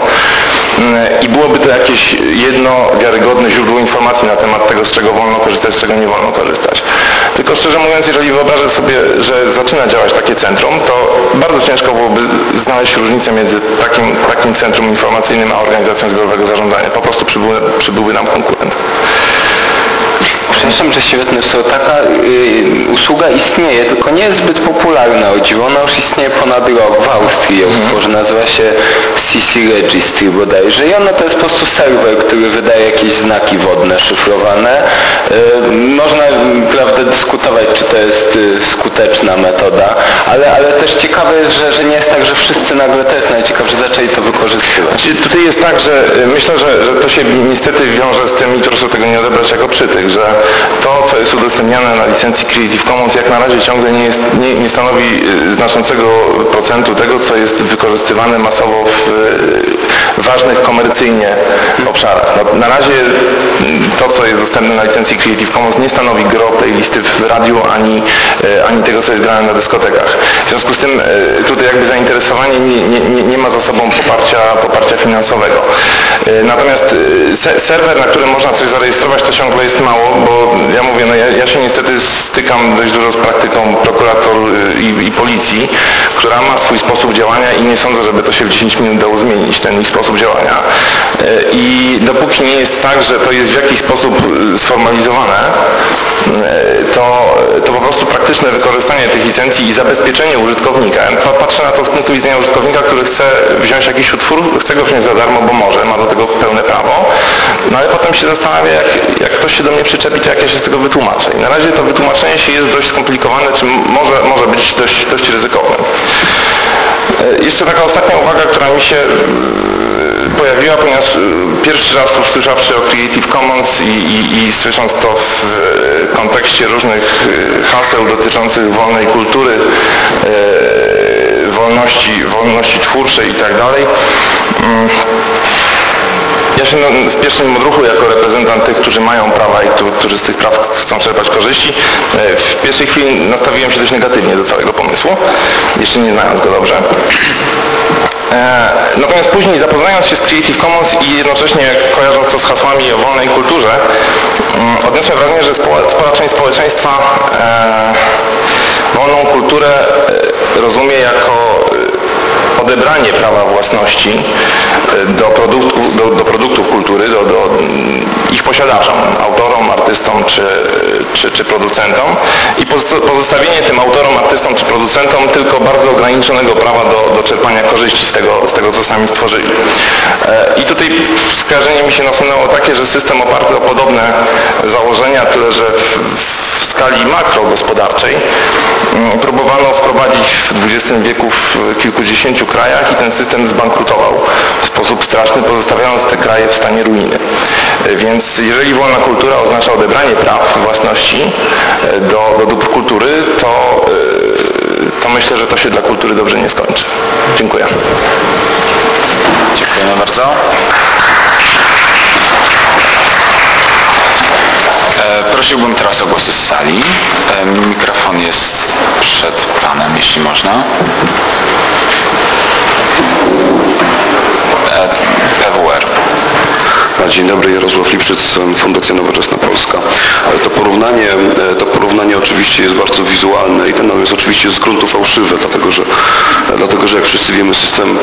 Mm, I byłoby to jakieś jedno wiarygodne źródło informacji na temat tego, z czego wolno korzystać, z czego nie wolno korzystać. Tylko szczerze mówiąc, jeżeli wyobrażę sobie, że zaczyna działać takie centrum, to bardzo ciężko byłoby znaleźć różnicę między takim, takim centrum informacyjnym a organizacją zbiorowego zarządzania. Po prostu przybyłby nam konkurent. Przepraszam, że świetny są. Taka y, usługa istnieje, tylko nie jest zbyt popularna o dziwo. Ona już istnieje ponad rok w Austrii. Ją stworzy, nazywa się CC Registry bodajże. I ona to jest po prostu serwer, który wydaje jakieś znaki wodne szyfrowane. Y, można y, prawda, dyskutować, czy to jest y, skuteczna metoda, ale, ale też ciekawe jest, że, że nie jest tak, że wszyscy nagle to jest najciekawsze, zaczęli to wykorzystywać. Czyli Tutaj jest tak, że y, myślę, że, że to się niestety wiąże z tym i proszę tego nie odebrać jako przytyk, że to, co jest udostępniane na licencji Creative Commons jak na razie ciągle nie, jest, nie, nie stanowi y, znaczącego procentu tego, co jest wykorzystywane masowo w y, ważnych komercyjnie obszarach. No, na razie y, to, co jest dostępne na licencji Creative Commons nie stanowi gro listy w radiu, ani, y, ani tego, co jest grane na dyskotekach. W związku z tym y, tutaj jakby zainteresowanie nie, nie, nie, ma za sobą poparcia, poparcia finansowego. Y, Natomiast se- serwer, na którym można coś zarejestrować, to ciągle jest mało, bo ja mówię, no ja, ja się niestety stykam dość dużo z praktyką prokurator i, i policji, która ma swój sposób działania i nie sądzę, żeby to się w 10 minut dało zmienić, ten ich sposób działania. I dopóki nie jest tak, że to jest w jakiś sposób y, sformalizowane, y, to, to po prostu praktyczne wykorzystanie tych licencji i zabezpieczenie użytkownika. Patrzę na to z punktu widzenia użytkownika, który chce wziąć jakiś utwór, chce go wziąć za darmo, bo może, ma do tego pełne prawo, no ale potem się zastanawia, jak, jak ktoś się do mnie przyczepi, to jak ja się z tego wytłumaczę. I na razie to wytłumaczenie się jest dość skomplikowane, czy może, może być dość, dość ryzykowne. E, Jeszcze taka ostatnia uwaga, która mi się pojawiła, ponieważ e, pierwszy raz usłyszawszy o Creative Commons i, i, i słysząc to w e, kontekście różnych e, haseł dotyczących wolnej kultury, wolności, wolności twórczej i tak dalej, mm, ja się no, w pierwszym odruchu jako reprezentant tych, którzy mają prawa i którzy, z tych praw chcą czerpać korzyści, w pierwszej chwili nastawiłem się dość negatywnie do całego pomysłu, jeszcze nie znając go dobrze. E, Natomiast później zapoznając się z Creative Commons i jednocześnie kojarząc to z hasłami o wolnej kulturze, mm, odniosłem wrażenie, że spora, część społeczeństwa e, wolną kulturę e, rozumie jako odebranie prawa własności do, produktu, do, do produktów kultury, do, do mm, ich posiadaczom, autorom, artystom czy, czy, czy producentom i pozosta- pozostawienie tym autorom, artystom czy producentom tylko bardzo ograniczonego prawa do, do czerpania korzyści z tego, z tego, co sami stworzyli. E, I tutaj skojarzenie mi się nasunęło takie, że system oparty o podobne założenia, tyle że w, w skali makrogospodarczej próbowano wprowadzić w XX wieku w kilkudziesięciu krajach i ten system zbankrutował w sposób straszny, pozostawiając te kraje w stanie ruiny. Więc jeżeli wolna kultura oznacza odebranie praw własności e, do, do dóbr kultury, to, e, to myślę, że to się dla kultury dobrze nie skończy. Dziękuję. Dziękujemy bardzo. E, Prosiłbym teraz o głosy z sali. E, Mikrofon jest przed panem, jeśli można. E, PWR. Dzień dobry, Jarosław Lipszyc, Fundacja Nowoczesna Polska. To porównanie, to porównanie oczywiście jest bardzo wizualne i ten jest oczywiście z gruntu fałszywe, dlatego że, dlatego że jak wszyscy wiemy system,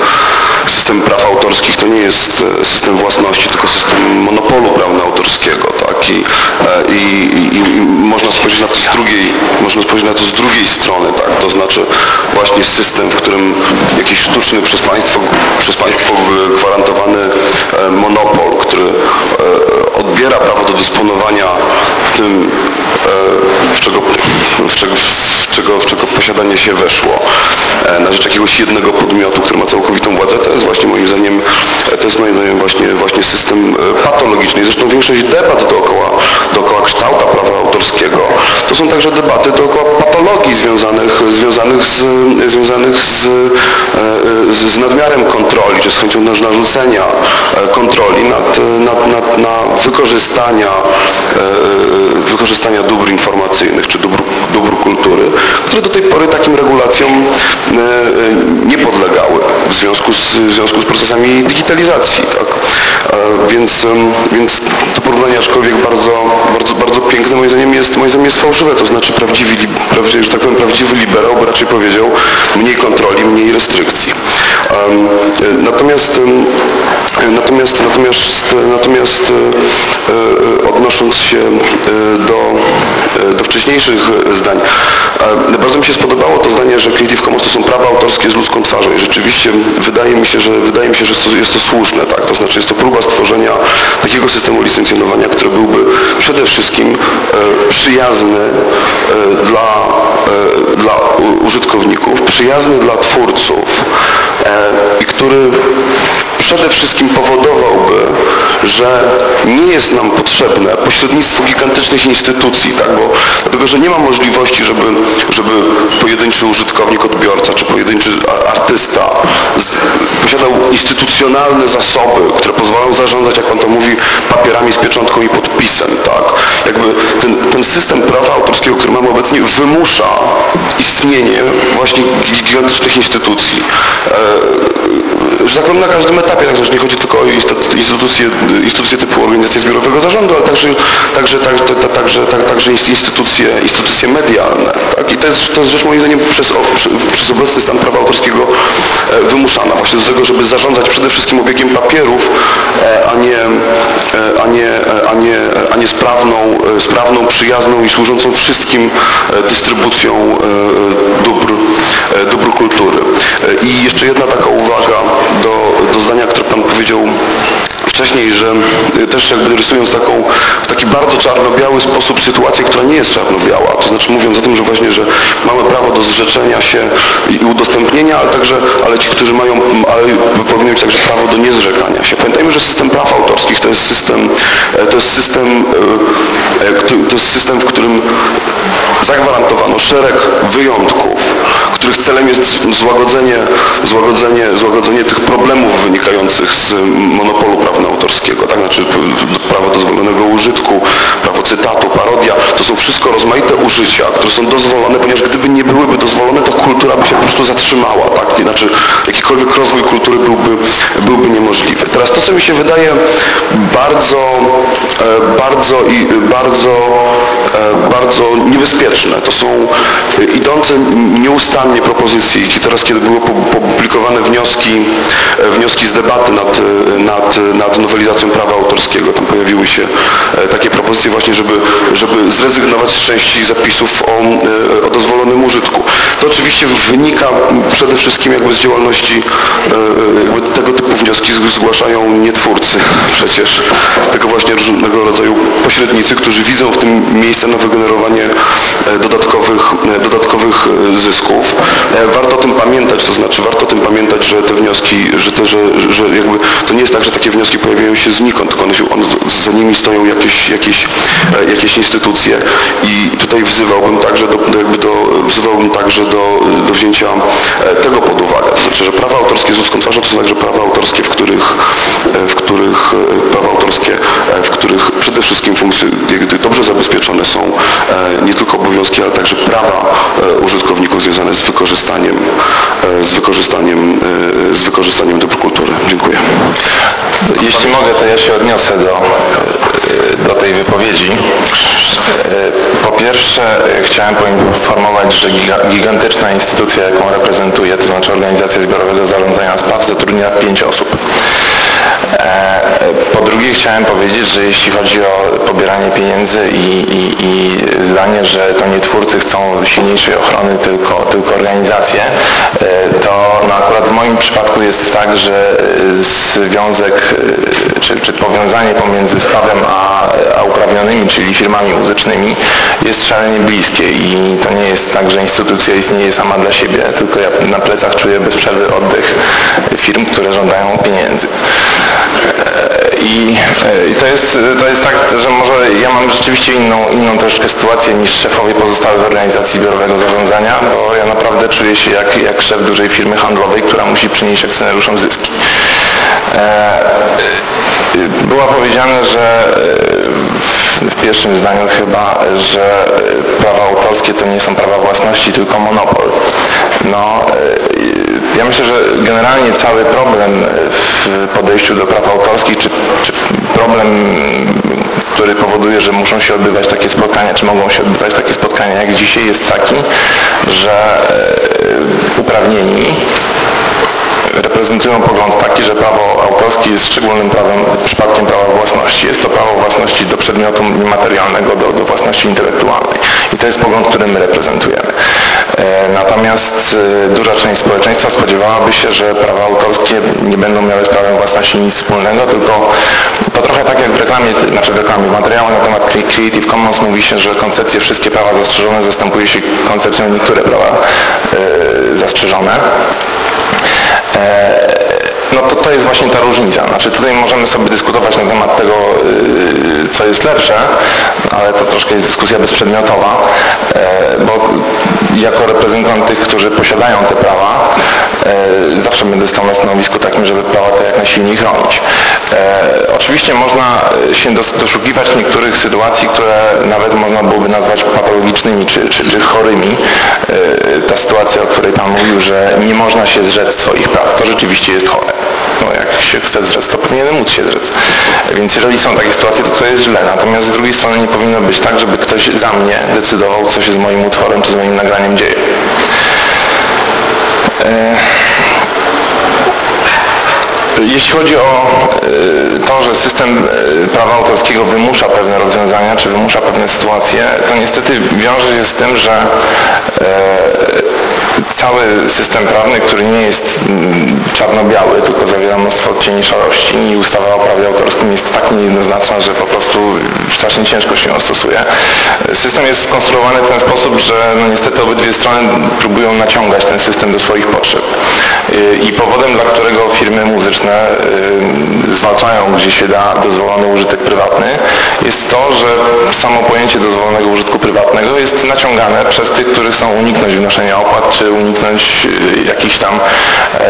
system praw autorskich to nie jest system własności, tylko system monopolu prawna autorskiego. Tak? I, i, i, I można spojrzeć na to z drugiej, można spojrzeć na to z drugiej strony, tak? to znaczy właśnie system, w którym jakiś sztuczny przez państwo, przez państwo gwarantowany e, monopol, który czego, w czego posiadanie się weszło e, na rzecz jakiegoś jednego podmiotu, który ma całkowitą władzę, to jest właśnie moim zdaniem, e, to jest moim zdaniem właśnie, właśnie system e, patologiczny. Zresztą większość debat dookoła, dookoła kształta prawa autorskiego to są także debaty dookoła patologii związanych, związanych, z, związanych z, z, nadmiarem kontroli, czy z chęcią na- narzucenia kontroli nad, nad, nad, na wykorzystania, wykorzystania dóbr informacyjnych czy dóbr, dóbr kultury, które do tej pory takim regulacjom e, nie podlegały w związku z, w związku z procesami digitalizacji. Tak? Więc, więc to porównanie aczkolwiek bardzo, bardzo, bardzo piękne moim zdaniem jest, moim zdaniem jest fałszywe, to znaczy prawdziwy, prawdziwy, że tak powiem, prawdziwy liberał by raczej powiedział mniej kontroli, mniej restrykcji. E, Natomiast e, Natomiast, natomiast, natomiast e, odnosząc się do, e, do wcześniejszych zdań, e, bardzo mi się spodobało to zdanie, że Creative Commons to są prawa autorskie z ludzką twarzą i rzeczywiście wydaje mi się, że wydaje mi się, że jest to, jest to słuszne, tak? To znaczy jest to próba stworzenia takiego systemu licencjonowania, który byłby przede wszystkim e, przyjazny dla, dla użytkowników, przyjazny dla twórców i który przede wszystkim powodowałby, że nie jest nam potrzebne pośrednictwo gigantycznych instytucji, tak, bo, dlatego że nie ma możliwości, żeby, żeby pojedynczy użytkownik, odbiorca czy pojedynczy artysta posiadał instytucjonalne zasoby, które pozwalają zarządzać, jak on to mówi, papierami z pieczątką i podpisem, tak. Jakby ten, ten system prawa autorskiego, który mamy obecnie, wymusza istnienie właśnie gigantycznych instytucji. E, że tak powiem na każdym etapie, tak, że nie chodzi tylko o instytu- instytucje, instytucje typu organizacje zbiorowego zarządu, ale także, także, także, ta- także, tak, także inst- instytucje, instytucje medialne. Tak? I to jest, to jest rzecz moim zdaniem przez, przez obecny stan prawa autorskiego e, wymuszana właśnie do tego, żeby zarządzać przede wszystkim obiegiem papierów, e, a nie, e, a nie, a nie, a nie sprawną, sprawną, przyjazną i służącą wszystkim dystrybucją dóbr, dóbr kultury. I jeszcze jedna taka uwaga do, do zdania, które Pan powiedział wcześniej, że y, też jakby rysując taką, w taki bardzo czarno-biały sposób sytuację, która nie jest czarno-biała, to znaczy mówiąc o tym, że właśnie, że mamy prawo do zrzeczenia się i udostępnienia, ale także, ale ci, którzy mają, ale powinni mieć także prawo do niezrzekania się. Pamiętajmy, że system praw autorskich to jest system, e, to jest system, e, e, to jest system, w którym zagwarantowano szereg wyjątków, których celem jest złagodzenie, złagodzenie, złagodzenie tych problemów wynikających z monopolu prawna autorskiego, tak? Znaczy prawo dozwolonego użytku, prawo cytatu, parodia, to są wszystko rozmaite użycia, które są dozwolone, ponieważ gdyby nie byłyby dozwolone, to kultura by się po prostu zatrzymała, tak? Znaczy jakikolwiek rozwój kultury byłby, byłby niemożliwy. Teraz to, co mi się wydaje bardzo, e, bardzo i bardzo, e, bardzo niebezpieczne, to są e, idące nieustannie propozycje i teraz, kiedy były pu- publikowane wnioski, e, wnioski z debaty nad, e, nad, nad nowelizacją prawa autorskiego, tam pojawiły się e, takie propozycje właśnie, żeby, żeby zrezygnować z części zapisów o, o dozwolonym użytku. To oczywiście wynika przede wszystkim jakby z działalności jakby tego typu wnioski zgłaszają nie twórcy przecież, tylko właśnie różnego rodzaju pośrednicy, którzy widzą w tym miejsce na wygenerowanie dodatkowych, dodatkowych zysków. E, Warto o tym pamiętać, to znaczy warto o tym pamiętać, że te wnioski, że, te, że, że jakby to nie jest tak, że takie wnioski pojawiają się znikąd, tylko one się, one, za nimi stoją jakieś, jakieś, e, jakieś instytucje i tutaj wzywałbym także do, jakby do, wzywałbym także do, do wzięcia e, tego pod uwagę. To znaczy, że prawa autorskie z ludzką twarzą to są także prawa autorskie, w których, w których prawa autorskie, w których przede wszystkim funkcje dobrze zabezpieczone są nie tylko obowiązki, ale także prawa użytkowników związane z wykorzystaniem, e, z wykorzystaniem, e, z wykorzystaniem dóbr kultury. Dziękuję. Jeśli mogę, to ja się odniosę do, e, do tej wypowiedzi. Po pierwsze chciałem poinformować, że giga- gigantyczna instytucja, jaką reprezentuję, to znaczy Organizacja Zbiorowego Zarządzania Spraw, zatrudnia pięć osób. E, Po drugie chciałem powiedzieć, że jeśli chodzi o pobieranie pieniędzy i, i, i zdanie, że to nie twórcy chcą silniejszej ochrony, tylko, tylko organizacje, e, to no akurat w moim przypadku jest tak, że e, związek czy, czy powiązanie pomiędzy sprawem a, a uprawnionymi, czyli firmami muzycznymi jest szalenie bliskie i to nie jest tak, że instytucja istnieje sama dla siebie, tylko ja na plecach czuję bez przerwy oddech firm, które żądają pieniędzy. E, I, e, i to, jest, to jest tak, że może ja mam rzeczywiście inną, inną troszkę sytuację niż szefowie pozostałych organizacji zbiorowego zarządzania, bo ja naprawdę czuję się jak, jak szef dużej firmy handlowej, która musi przynieść akcjonariuszom zyski. E, Była powiedziane, że w pierwszym zdaniu chyba, że prawa autorskie to nie są prawa własności, tylko monopol. No, ja myślę, że generalnie cały problem w podejściu do praw autorskich, czy, czy problem, który powoduje, że muszą się odbywać takie spotkania, czy mogą się odbywać takie spotkania jak dzisiaj jest taki, że e, uprawnieni reprezentują pogląd taki, że prawo autorskie jest szczególnym prawem, przypadkiem prawa własności. Jest to prawo własności do przedmiotu niematerialnego, do, do własności intelektualnej. I to jest pogląd, który my reprezentujemy. E, natomiast e, duża część społeczeństwa spodziewałaby się, że prawa autorskie nie będą miały z prawem własności nic wspólnego, tylko to trochę tak jak w reklamie, znaczy w reklamie, w materiałach na temat Creative Commons mówi się, że koncepcję wszystkie prawa zastrzeżone zastępuje się koncepcją niektóre prawa e, zastrzeżone. E, no to to jest właśnie ta różnica. Znaczy tutaj możemy sobie dyskutować na temat tego, yy, co jest lepsze, ale to troszkę jest dyskusja bezprzedmiotowa, e, bo jako reprezentant tych, którzy posiadają te prawa, e, zawsze będę stał na stanowisku takim, żeby prawa te jak najsilniej chronić. Oczywiście można się dos- doszukiwać niektórych sytuacji, które nawet można byłoby nazwać patologicznymi czy, czy, czy chorymi. E, Ta sytuacja, o której Pan mówił, że nie można się zrzec swoich praw, to rzeczywiście jest chore. No jak się chce zrzec, to powinienem móc się zrzec. Więc jeżeli są takie sytuacje, to to jest źle. Natomiast z drugiej strony nie powinno być tak, żeby ktoś za mnie decydował, co się z moim utworem czy z moim nagraniem dzieje. E, Jeśli chodzi o e, to, że system e, prawa autorskiego wymusza pewne rozwiązania, czy wymusza pewne sytuacje, to niestety wiąże się z tym, że cały system prawny, który nie jest mm, czarno-biały, tylko zawiera mnóstwo odcieni szarości i ustawa o prawie autorskim jest tak niejednoznaczna, że po prostu strasznie ciężko się ją stosuje. System jest skonstruowany w ten sposób, że no niestety obydwie strony próbują naciągać ten system do swoich potrzeb. I powodem, dla którego firmy muzyczne y, zwalczają, gdzie się da, dozwolony użytek prywatny, jest to, że samo pojęcie dozwolonego użytku prywatnego jest naciągane przez tych, którzy chcą uniknąć wnoszenia opłat, czy uniknąć y, jakichś tam e,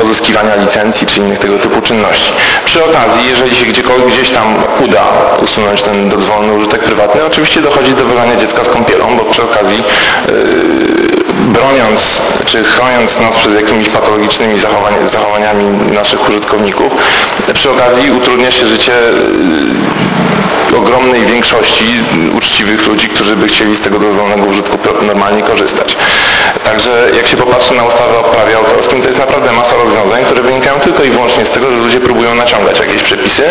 pozyskiwania licencji, czy innych tego typu czynności. Przy okazji, jeżeli się gdziekolwiek gdzieś tam uda usunąć ten dozwolony użytek prywatny, oczywiście dochodzi do wylania dziecka z kąpielą, bo przy okazji yy, broniąc czy chroniąc nas przed jakimiś patologicznymi zachowania, zachowaniami naszych użytkowników, przy okazji utrudnia się życie yy, ogromnej większości uczciwych ludzi, którzy by chcieli z tego dozwolonego użytku normalnie korzystać. Także jak się popatrzy na ustawę o prawie autorskim, to jest naprawdę masa rozwiązań, które wynikają tylko i wyłącznie z tego, że ludzie próbują naciągać jakieś przepisy.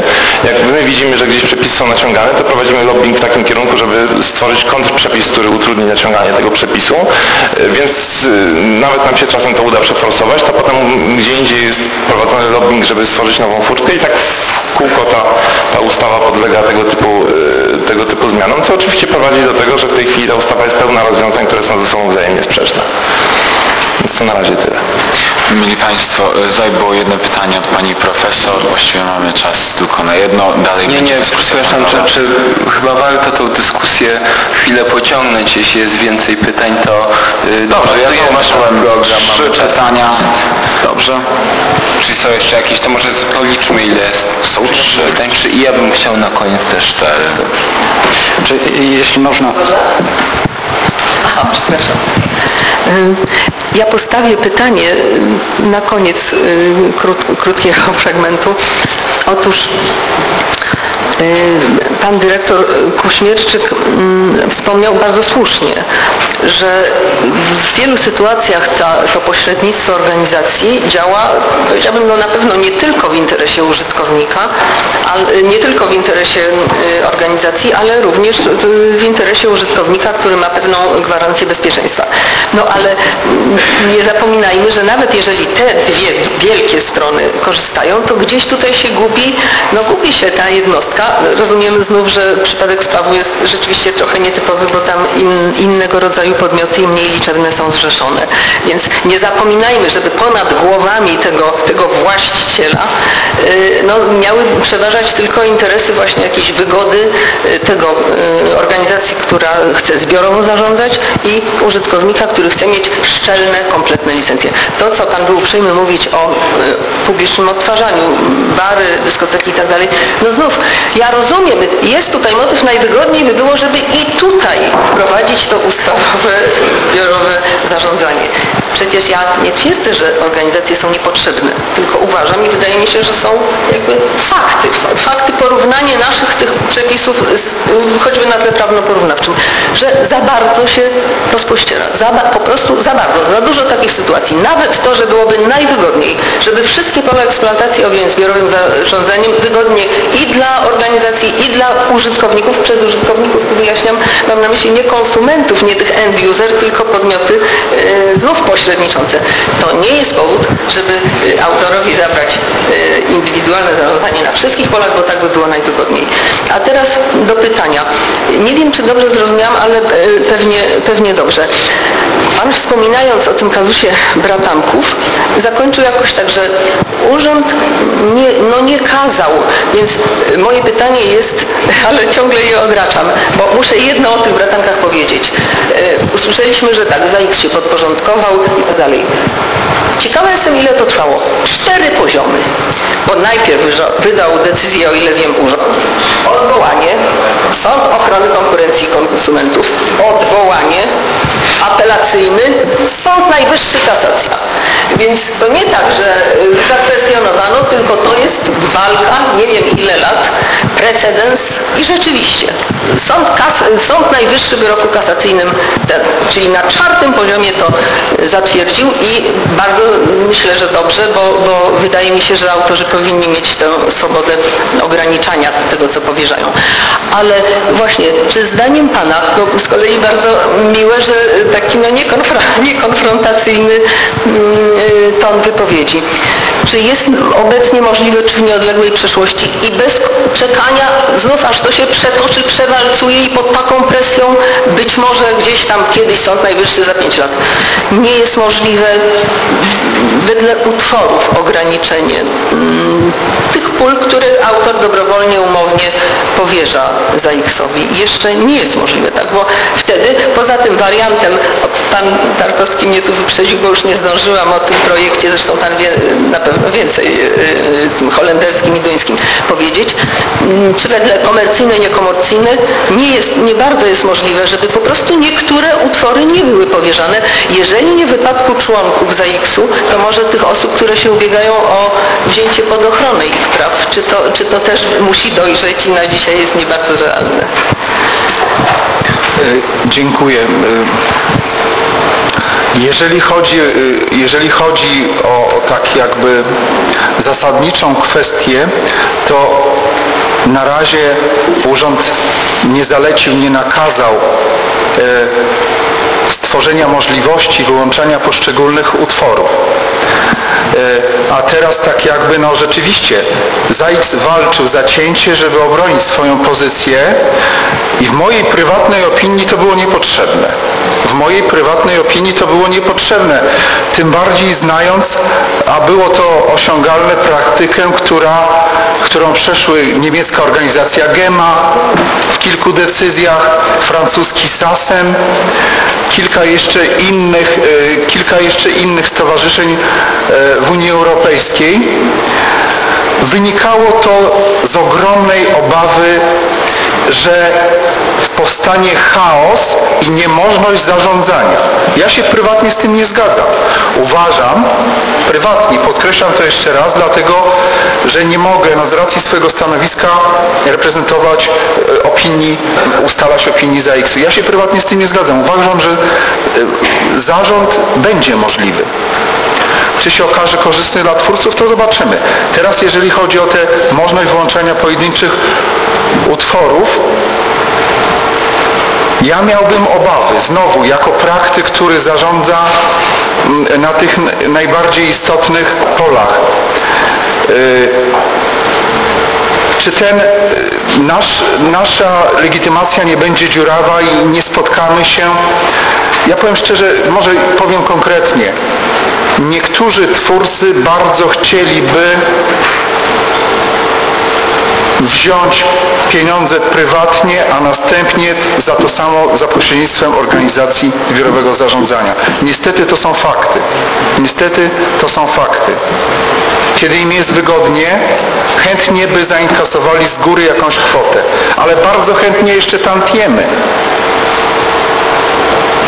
Jak my widzimy, że gdzieś przepisy są naciągane, to prowadzimy lobbying w takim kierunku, żeby stworzyć kontrprzepis, który utrudni naciąganie tego przepisu. E, Więc y, nawet nam się czasem to uda przeforsować, to potem gdzie indziej jest prowadzony lobbying, żeby stworzyć nową furtkę i tak w kółko ta, ta ustawa podlega tego typu, y, tego typu zmianom, co oczywiście prowadzi do tego, że w tej chwili ta ustawa jest pełna rozwiązań, które są ze sobą wzajemnie sprzeczne. Więc to na razie tyle. Mili Państwo, tutaj było jedno pytanie od Pani Profesor. Właściwie mamy czas tylko na jedno. Dalej Nie, nie, przepraszam, czy, czy chyba warto tą dyskusję chwilę pociągnąć, jeśli jest więcej pytań, to yy, Dobrze, ja zauważyłem program, trzy pytania. Dobrze. Czy są jeszcze jakieś, to może policzmy ile jest. Są trzy pytań, czy i ja bym chciał na koniec też cztery. Czy, jeśli można, Aha, przepraszam. Ja postawię pytanie na koniec krót, krótkiego *laughs* fragmentu. Otóż pan dyrektor Kuśmierczyk ym, wspomniał bardzo słusznie, że w wielu sytuacjach to pośrednictwo organizacji działa, powiedziałbym, no na pewno nie tylko w interesie użytkownika, nie tylko w interesie y, organizacji, ale również w, interesie użytkownika, który ma pewną gwarancję bezpieczeństwa. No ale mm, nie zapominajmy, że nawet jeżeli te dwie wielkie strony korzystają, to gdzieś tutaj się gubi, no gubi się ta jednostka. Rozumiemy znów, że przypadek sprawu jest rzeczywiście trochę nietypowy, bo tam in, innego rodzaju podmioty i mniej liczebne są zrzeszone. Więc nie zapominajmy, żeby ponad głowami tego, tego właściciela y, no, miały przeważać tylko interesy właśnie jakiejś wygody y, tego y, organizacji, która chce zbiorowo zarządzać i użytkownika, który chce mieć szczelne, kompletne licencje. To, co Pan był uprzejmy mówić o publicznym odtwarzaniu, bary, dyskoteki i tak no znów, ja rozumiem, jest tutaj motyw, najwygodniej by było, żeby i tutaj wprowadzić to ustawowe, zbiorowe zarządzanie. Przecież ja nie twierdzę, że organizacje są niepotrzebne, tylko uważam i wydaje mi się, że są jakby fakty. Fakty porównanie naszych tych przepisów z, choćby na tle prawno-porównawczym, że za bardzo się rozpościera. Za, po prostu za bardzo, za dużo takich sytuacji. Nawet to, że byłoby najwygodniej, żeby wszystkie pola eksploatacji objąć zbiorowym zarządzaniem wygodnie i dla organizacji, i dla użytkowników. Przez użytkowników, tu wyjaśniam, mam na myśli nie konsumentów, nie tych end user, tylko podmioty yy, znów pośredniczące. To nie jest powód, żeby yy, autorowi zabrać yy, indywidualne zarządzanie na wszystkich polach, bo tak by było najwygodniej. A teraz do pytania. Nie wiem, czy dobrze zrozumiałam, ale pewnie, pewnie dobrze. Pan wspominając o tym kazusie bratanków, zakończył jakoś tak, że urząd nie, no nie kazał, więc moje pytanie jest, *laughs* ale ciągle je odraczam, bo muszę jedno o tych bratankach powiedzieć. Usłyszeliśmy, że tak, ZAX się podporządkował i tak dalej. Ciekawa jestem, ile to trwało. Cztery poziomy. Bo najpierw wydał decyzję, o ile wiem, urząd. Odwołanie, Sąd Ochrony Konkurencji Konsumentów, odwołanie, apelacyjny, Sąd Najwyższy Kasacja. Więc to nie tak, że zakwestionowano, tylko to jest walka, nie wiem ile lat, precedens i rzeczywiście Sąd, Kas Sąd Najwyższy w wyroku kasacyjnym, ten, czyli na czwartym poziomie to zatwierdził i bardzo myślę, że dobrze, bo, bo wydaje mi się, że autorzy powinni mieć tę swobodę ograniczania tego, co powierzają. Ale właśnie, czy zdaniem Pana, no z kolei bardzo miłe, że taki no niekonfrontacyjny *laughs* mm, ton wypowiedzi, czy jest obecnie możliwe, czy w nieodległej przyszłości i bez czekania znów aż to się przetoczy, przewalcuje i pod taką presją być może gdzieś tam kiedyś Sąd Najwyższy za pięć lat. Nie jest możliwe wedle utworów ograniczenie mm, tych pól, które autor dobrowolnie, umownie powierza ZAX-owi. Jeszcze nie jest możliwe, tak? Bo wtedy poza tym wariantem, pan Tarkowski mnie tu wyprzedził, bo już nie zdążyłam o tym projekcie, zresztą pan wie na pewno więcej, tym holenderskim i duńskim powiedzieć, mm, czy wedle komercyjne, niekomercyjne nie, jest, nie bardzo jest możliwe, żeby po prostu niektóre utwory nie były powierzane. Jeżeli nie w wypadku członków ZAX-u, to może tych osób, które się ubiegają o wzięcie pod ochronę ich praw. Czy to, czy to też musi dojrzeć i na dzisiaj jest nie bardzo realne? Dziękuję. Jeżeli chodzi, jeżeli chodzi o, o tak jakby zasadniczą kwestię, to na razie urząd nie zalecił, nie nakazał stworzenia możliwości wyłączania poszczególnych utworów. A teraz tak jakby, no rzeczywiście, ZAX walczył za cięcie, żeby obronić swoją pozycję i w mojej prywatnej opinii to było niepotrzebne. W mojej prywatnej opinii to było niepotrzebne. Tym bardziej znając, a było to osiągalne praktykę, która, którą przeszły niemiecka organizacja GEMA w kilku decyzjach, francuski SASEM, kilka jeszcze innych, kilka jeszcze innych stowarzyszeń w Unii Europejskiej. Wynikało to z ogromnej obawy, że powstanie chaos i niemożność zarządzania. Ja się prywatnie z tym nie zgadzam. Uważam, prywatnie, podkreślam to jeszcze raz, dlatego, że nie mogę no, z racji swojego stanowiska reprezentować opinii, ustalać opinii ZAX-u. Ja się prywatnie z tym nie zgadzam. Uważam, że zarząd będzie możliwy. Czy się okaże korzystny dla twórców, to zobaczymy. Teraz jeżeli chodzi o tę możliwość wyłączenia pojedynczych utworów, ja miałbym obawy, znowu, jako praktyk, który zarządza mm, na tych najbardziej istotnych polach. Yy, czy ten y, nasz, nasza legitymacja nie będzie dziurawa i nie spotkamy się? Ja powiem szczerze, może powiem konkretnie. Niektórzy twórcy bardzo chcieliby wziąć pieniądze prywatnie, a następnie za to samo za pośrednictwem organizacji zbiorowego zarządzania. Niestety to są fakty. Niestety to są fakty. Kiedy im jest wygodnie, chętnie by zainkasowali z góry jakąś kwotę, ale bardzo chętnie jeszcze tantiemy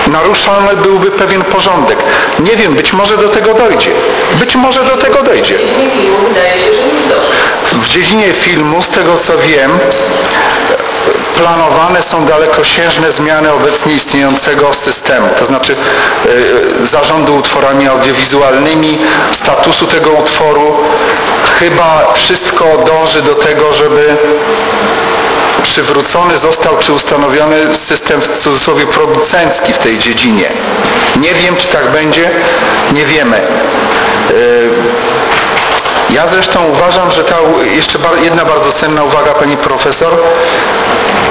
naruszony byłby pewien porządek. Nie wiem, być może do tego dojdzie. Być może do tego dojdzie. Wydaje się, że doszło. W dziedzinie filmu, z tego co wiem, planowane są dalekosiężne zmiany obecnie istniejącego systemu, to znaczy e, zarządu utworami audiowizualnymi, statusu tego utworu. Chyba wszystko dąży do tego, żeby przywrócony został czy ustanowiony system w cudzysłowie producencki w tej dziedzinie. Nie wiem, czy tak będzie, nie wiemy. E, ja zresztą uważam, że ta jeszcze jedna bardzo cenna uwaga pani profesor,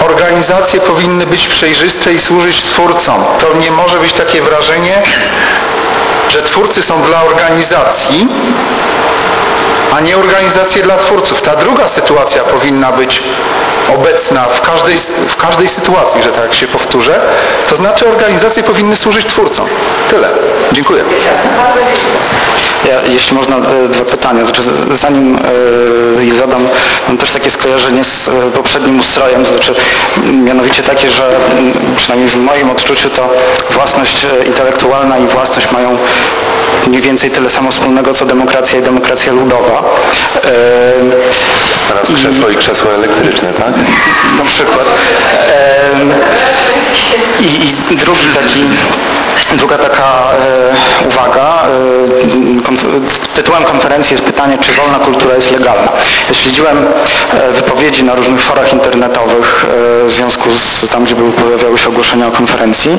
organizacje powinny być przejrzyste i służyć twórcom. To nie może być takie wrażenie, że twórcy są dla organizacji, a nie organizacje dla twórców. Ta druga sytuacja powinna być obecna w każdej, w każdej sytuacji, że tak się powtórzę. To znaczy organizacje powinny służyć twórcom. Tyle. Dziękuję. Ja, jeśli można, e, dwa pytania. Znaczy, zanim e, je zadam, mam też takie skojarzenie z e, poprzednim ustrojem, to znaczy mianowicie takie, że przynajmniej w moim odczuciu to własność intelektualna i własność mają mniej więcej tyle samo wspólnego, co demokracja i demokracja ludowa. Teraz krzesło i krzesło elektryczne, tak? na przykład. I, I drugi taki, druga taka e, uwaga, e, tytułem konferencji jest pytanie, czy wolna kultura jest legalna. Ja śledziłem e, wypowiedzi na różnych forach internetowych e, w związku z tam, gdzie były, pojawiały się ogłoszenia o konferencji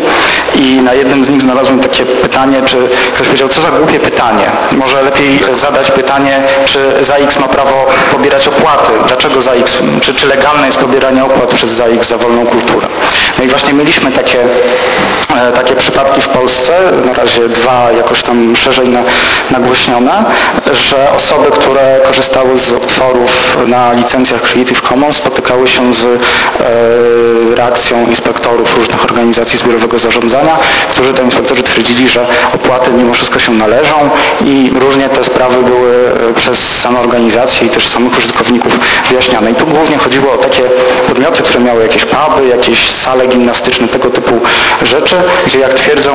i na jednym z nich znalazłem takie pytanie, czy ktoś powiedział, co za głupie pytanie. Może lepiej zadać pytanie, czy ZAX ma prawo pobierać opłaty. Dlaczego ZAX, czy, czy legalne jest pobieranie opłat przez ZAX za wolną kulturę? No i właśnie mieliśmy takie, e, takie przypadki w Polsce, na razie dwa jakoś tam szerzej na, nagłośnione, że osoby, które korzystały z utworów na licencjach Creative Commons spotykały się z e, reakcją inspektorów różnych organizacji zbiorowego zarządzania, którzy to inspektorzy twierdzili, że opłaty mimo wszystko się należą i różnie te sprawy były e, przez same organizacje i też samych użytkowników wyjaśniane. I tu głównie chodziło o takie podmioty, które miały jakieś puby, jakieś sale gimnastyczne, tego typu rzeczy, gdzie jak twierdzą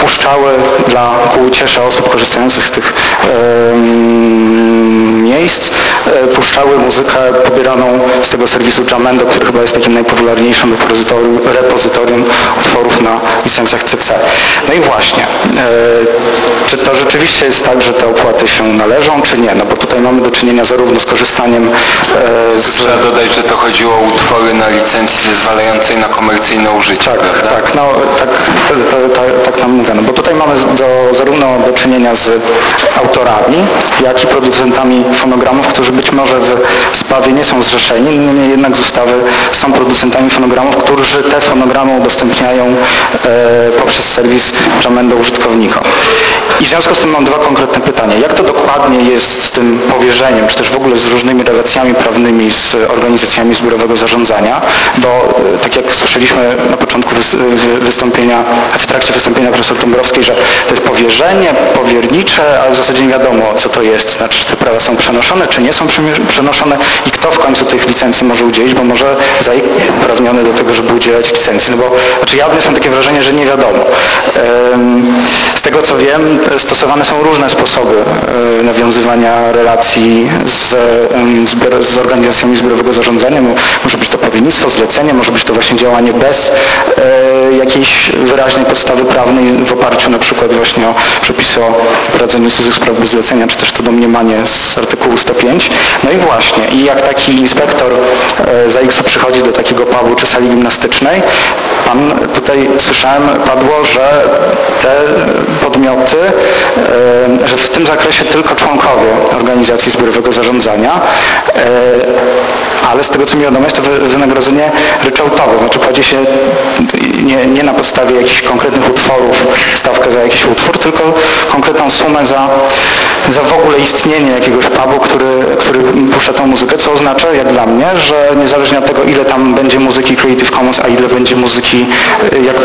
puszczały dla ku osób korzystających z tych miejsc, e, puszczały muzykę pobieraną z tego serwisu Jamendo, który chyba jest takim najpopularniejszym repozytorium, repozytorium utworów na licencjach CC. No i właśnie, e, czy to rzeczywiście jest tak, że te opłaty się należą, czy nie? No bo tutaj mamy do czynienia zarówno z korzystaniem e, z... Trzeba dodać, że to chodziło o utwory na licencji zezwalającej na komercyjne użycie. Tak, prawda? tak, no tak, tak nam mówiono, bo tutaj mamy do, zarówno do czynienia z autorami, jak i producentami fonogramów, którzy być może w sprawie nie są zrzeszeni, niemniej jednak z ustawy są producentami fonogramów, którzy te fonogramy udostępniają e, poprzez serwis Jamendo użytkownikom. I w związku z tym mam dwa konkretne pytania. Jak to dokładnie jest z tym powierzeniem, czy też w ogóle z różnymi relacjami prawnymi z organizacjami zbiorowego zarządzania? Bo e, tak jak słyszeliśmy na początku wys- wy- wystąpienia, w trakcie wystąpienia profesor Dąbrowskiej, że to jest powierzenie, powiernicze, ale w zasadzie nie wiadomo co to jest. Znaczy czy te prawa są przenoszone, czy nie są przenoszone i kto w końcu tych licencji może udzielić, bo może ZAIK uprawniony do tego, żeby udzielać licencji. No bo znaczy ja odniosłem takie wrażenie, że nie wiadomo. Z tego co wiem, stosowane są różne sposoby e, nawiązywania relacji z, z organizacjami zbiorowego zarządzania. Mo- Może być to powiernictwo, zlecenie, może być to właśnie działanie bez e, jakiejś wyraźnej podstawy prawnej w oparciu na przykład właśnie o przepisy o prowadzeniu cudzych spraw bez zlecenia, czy też to domniemanie z artykułu 105. No i właśnie, i jak taki inspektor e, z AX-u przychodzi do takiego pubu czy sali gimnastycznej, pan tutaj słyszałem, padło, że te podmioty, e, że w tym zakresie tylko członkowie organizacji zbiorowego zarządzania, e, ale z tego co mi wiadomo jest to wy- wynagrodzenie ryczałtowe, znaczy płaci się nie, nie na podstawie jakichś konkretnych utworów stawkę za jakiś utwór, tylko konkretną sumę za, za w ogóle istnienie jakiegoś pubu, który, który puszcza tą muzykę, co oznacza, jak dla mnie, że niezależnie od tego, ile tam będzie muzyki Creative Commons, a ile będzie muzyki, y, jak,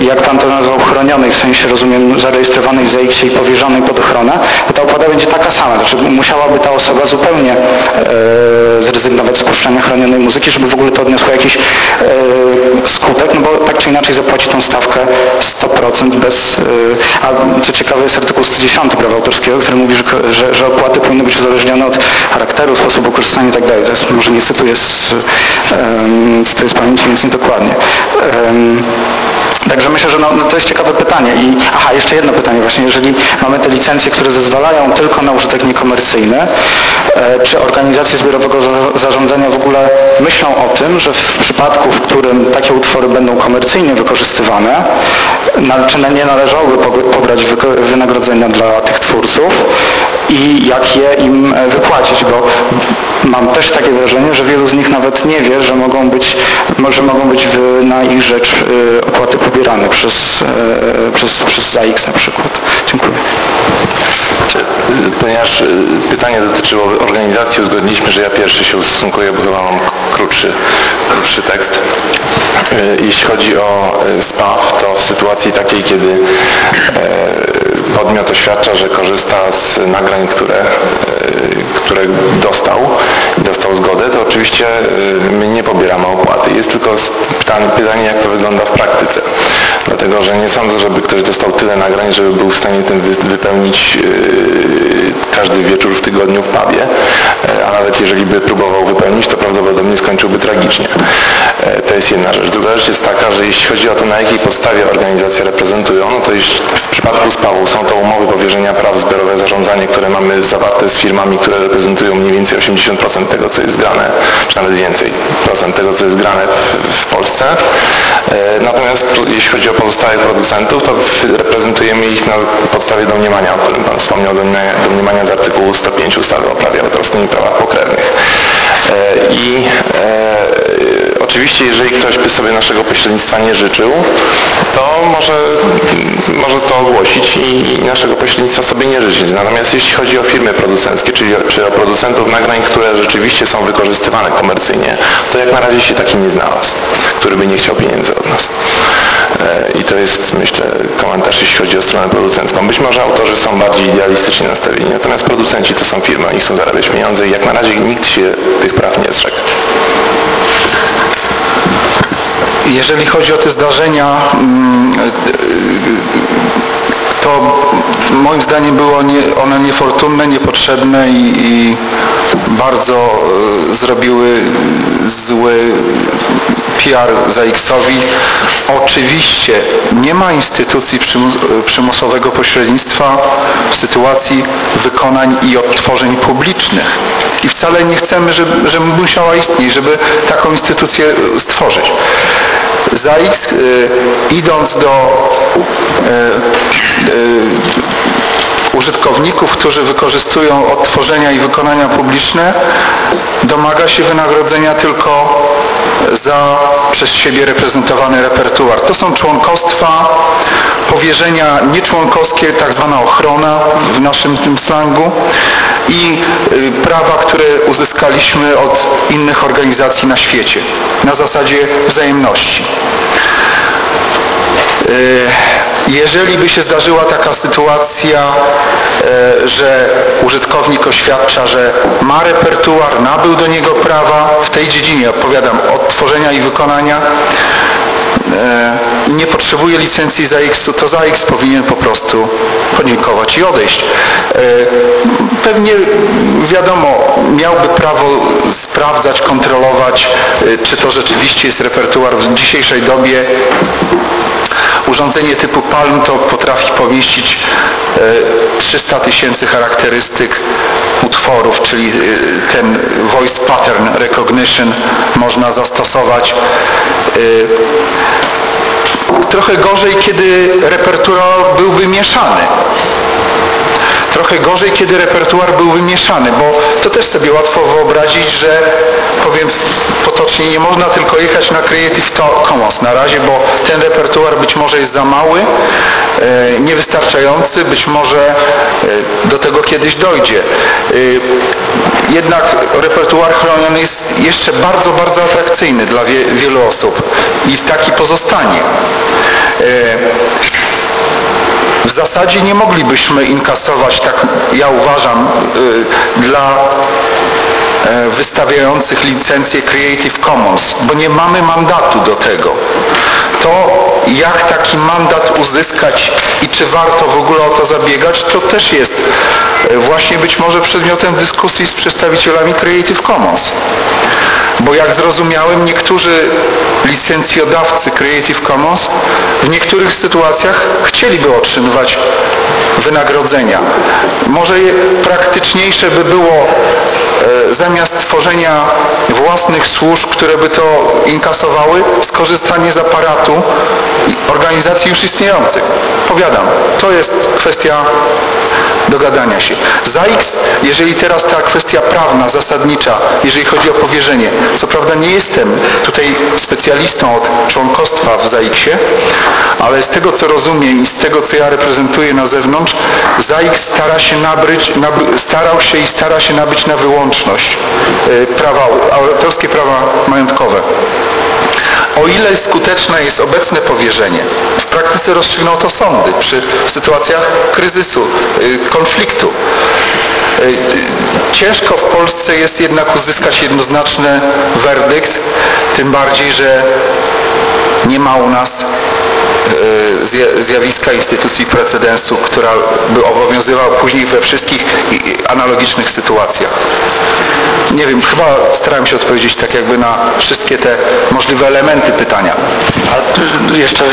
jak pan to nazwał, chronionej, w sensie rozumiem zarejestrowanej w i powierzonej pod ochronę, to ta opłata będzie taka sama. Znaczy musiałaby ta osoba zupełnie e, zrezygnować z puszczania chronionej muzyki, żeby w ogóle to odniosło jakiś e, skutek, no bo tak czy inaczej zapłaci tą stawkę 100% bez... E, a co ciekawe jest artykuł 110 prawa autorskiego, który mówi, że, że, że opłaty powinny być uzależnione od charakteru, sposobu korzystania itd. To jest, może nie cytuję z, cytuję z pamięci, więc niedokładnie. Także myślę, że no, no to jest ciekawe pytanie. I aha, jeszcze jedno pytanie właśnie, jeżeli mamy te licencje, które zezwalają tylko na użytek niekomercyjny, e, czy organizacje zbiorowego za- zarządzania w ogóle myślą o tym, że w przypadku, w którym takie utwory będą komercyjnie wykorzystywane, na, czy nie należałoby pobrać wynagrodzenia dla tych twórców i jak je im e, wypłacić, bo mam też takie wrażenie, że wielu z nich nawet nie wie, że mogą być, może mogą być na ich rzecz e, opłaty pobierane przez, e, przez, przez ZAX na przykład. Dziękuję. Ponieważ pytanie dotyczyło organizacji, uzgodniliśmy, że ja pierwszy się ustosunkuję, bo chyba mam krótszy, krótszy tekst. Jeśli chodzi o SPAW, to w sytuacji takiej, kiedy podmiot oświadcza, że korzysta z nagrań, które, e, które dostał dostał zgodę, to oczywiście e, my nie pobieramy opłaty. Jest tylko pytanie, jak to wygląda w praktyce. Dlatego, że nie sądzę, żeby ktoś dostał tyle nagrań, żeby był w stanie wy- wypełnić e, każdy wieczór w tygodniu w pubie, a nawet jeżeli by próbował wypełnić, to prawdopodobnie skończyłby tragicznie. To jest jedna rzecz. Druga rzecz jest taka, że jeśli chodzi o to, na jakiej podstawie organizacje reprezentują, no to jeśli w przypadku SPAW-u są to umowy powierzenia praw zbiorowe zarządzanie, które mamy zawarte z firmami, które reprezentują mniej więcej 80% tego, co jest grane, czy nawet więcej procent tego, co jest grane w, w Polsce. E, Natomiast jeśli chodzi o pozostałych producentów, to reprezentujemy ich na podstawie domniemania, o którym Pan wspomniał, domniemania z artykułu 105 ustawy o prawie autorskim i prawach pokrewnych. E, I e, oczywiście, jeżeli ktoś by sobie naszego pośrednictwa nie życzył, to może, może to ogłosić i, naszego pośrednictwa sobie nie życzyć. Natomiast jeśli chodzi o firmy producenckie, czyli czy o producentów nagrań, które rzeczywiście są wykorzystywane komercyjnie, to jak na razie się taki nie znalazł, który by nie chciał pieniędzy od nas. To jest, myślę, komentarz, jeśli chodzi o stronę producencką. Być może autorzy są bardziej idealistycznie nastawieni, natomiast producenci to są firmy, oni chcą zarabiać pieniądze i jak na razie nikt się tych praw nie zrzekł. Jeżeli chodzi o te zdarzenia, mm, to moim zdaniem było one niefortunne, niepotrzebne i, i bardzo e, zrobiły zły PR ZAX-owi. Oczywiście nie ma instytucji przymus, przymusowego pośrednictwa w sytuacji wykonań i odtworzeń publicznych. I wcale nie chcemy, żeby, żeby musiała istnieć, żeby taką instytucję stworzyć. ZAX y, idąc do y, y, użytkowników, którzy wykorzystują odtworzenia i wykonania publiczne, domaga się wynagrodzenia tylko za przez siebie reprezentowany repertuar. To są członkostwa, powierzenia nieczłonkowskie, tak zwana ochrona w naszym tym slangu i y, prawa, które uzyskaliśmy od innych organizacji na świecie na zasadzie wzajemności. Jeżeli by się zdarzyła taka sytuacja, e, że użytkownik oświadcza, że ma repertuar, nabył do niego prawa w tej dziedzinie, odpowiadam, odtworzenia i wykonania, e, nie potrzebuje licencji ZAX-u, to ZAX powinien po prostu podziękować i odejść. E, pewnie wiadomo, miałby prawo sprawdzać, kontrolować, czy to rzeczywiście jest repertuar w dzisiejszej dobie. Urządzenie typu Palm to potrafi pomieścić y, 300 tysięcy charakterystyk utworów, czyli y, ten voice pattern recognition można zastosować. Y, Trochę gorzej, kiedy repertuar byłby mieszany. Trochę gorzej, kiedy repertuar byłby mieszany, bo to też sobie łatwo wyobrazić, że powiem potocznie, nie można tylko jechać na Creative Commons na razie, bo ten repertuar być może jest za mały, e, niewystarczający, być może e, do tego kiedyś dojdzie. E, Jednak repertuar chroniony jest jeszcze bardzo, bardzo atrakcyjny dla wie, wielu osób i taki pozostanie. Zasadzie nie moglibyśmy inkasować, tak ja uważam, y, dla e, wystawiających licencję Creative Commons, bo nie mamy mandatu do tego. To jak taki mandat uzyskać i czy warto w ogóle o to zabiegać, to też jest e, właśnie być może przedmiotem dyskusji z przedstawicielami Creative Commons. Bo jak zrozumiałem, niektórzy licencjodawcy Creative Commons w niektórych sytuacjach chcieliby otrzymywać wynagrodzenia. Może praktyczniejsze by było e, zamiast tworzenia własnych służb, które by to inkasowały, skorzystanie z aparatu organizacji już istniejących. Powiadam, to jest kwestia dogadania się. ZAIX, jeżeli teraz ta kwestia prawna, zasadnicza, jeżeli chodzi o powierzenie, co prawda nie jestem tutaj specjalistą od członkostwa w ZAIX-ie, ale z tego co rozumiem i z tego co ja reprezentuję na zewnątrz, ZAIX stara się nabryć, nab, starał się i stara się nabyć na wyłączność y, prawa, autorskie prawa majątkowe. O ile skuteczne jest obecne powierzenie, w praktyce rozstrzygną to sądy przy sytuacjach kryzysu, y, konfliktu. Y, y, Ciężko w Polsce jest jednak uzyskać jednoznaczny werdykt, tym bardziej, że nie ma u nas zja- zjawiska instytucji precedensu, która by obowiązywała później we wszystkich analogicznych sytuacjach. Nie wiem, chyba starałem się odpowiedzieć tak jakby na wszystkie te możliwe elementy pytania. A jeszcze,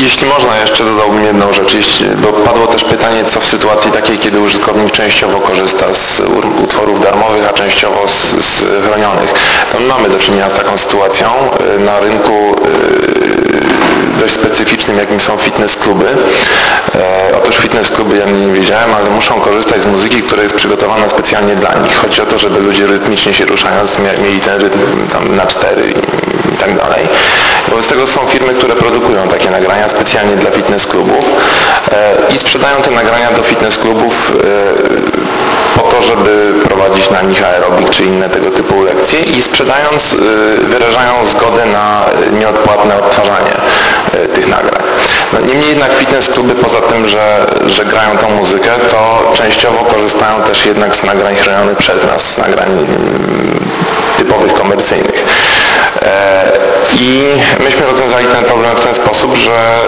jeśli można, jeszcze dodałbym jedną rzecz, jeśli, bo padło też pytanie, co w sytuacji takiej, kiedy użytkownik częściowo korzysta z utworów darmowych, a częściowo z, z chronionych. My mamy do czynienia z taką sytuacją y, na rynku y, dość specyficznym, jakim są fitness kluby. E, otóż fitness kluby, ja nie wiedziałem, ale muszą korzystać z muzyki, która jest przygotowana specjalnie dla nich. Chodzi o to, żeby ludzie rytmicznie się ruszając mieli ten rytm tam na cztery i, i tak dalej. Wobec tego są firmy, które produkują takie nagrania specjalnie dla fitness klubów e, i sprzedają te nagrania do fitness klubów e, po to, żeby prowadzić na nich aerobik czy inne tego typu lekcje i sprzedając y, wyrażają zgodę na y, nieodpłatne odtwarzanie y, tych nagrań. No, niemniej jednak fitness kluby poza tym, że, że grają tą muzykę, to częściowo korzystają też jednak z nagrań chronionych przez nas, z nagrań mm, typowych komercyjnych. I myśmy rozwiązali ten problem w ten sposób, że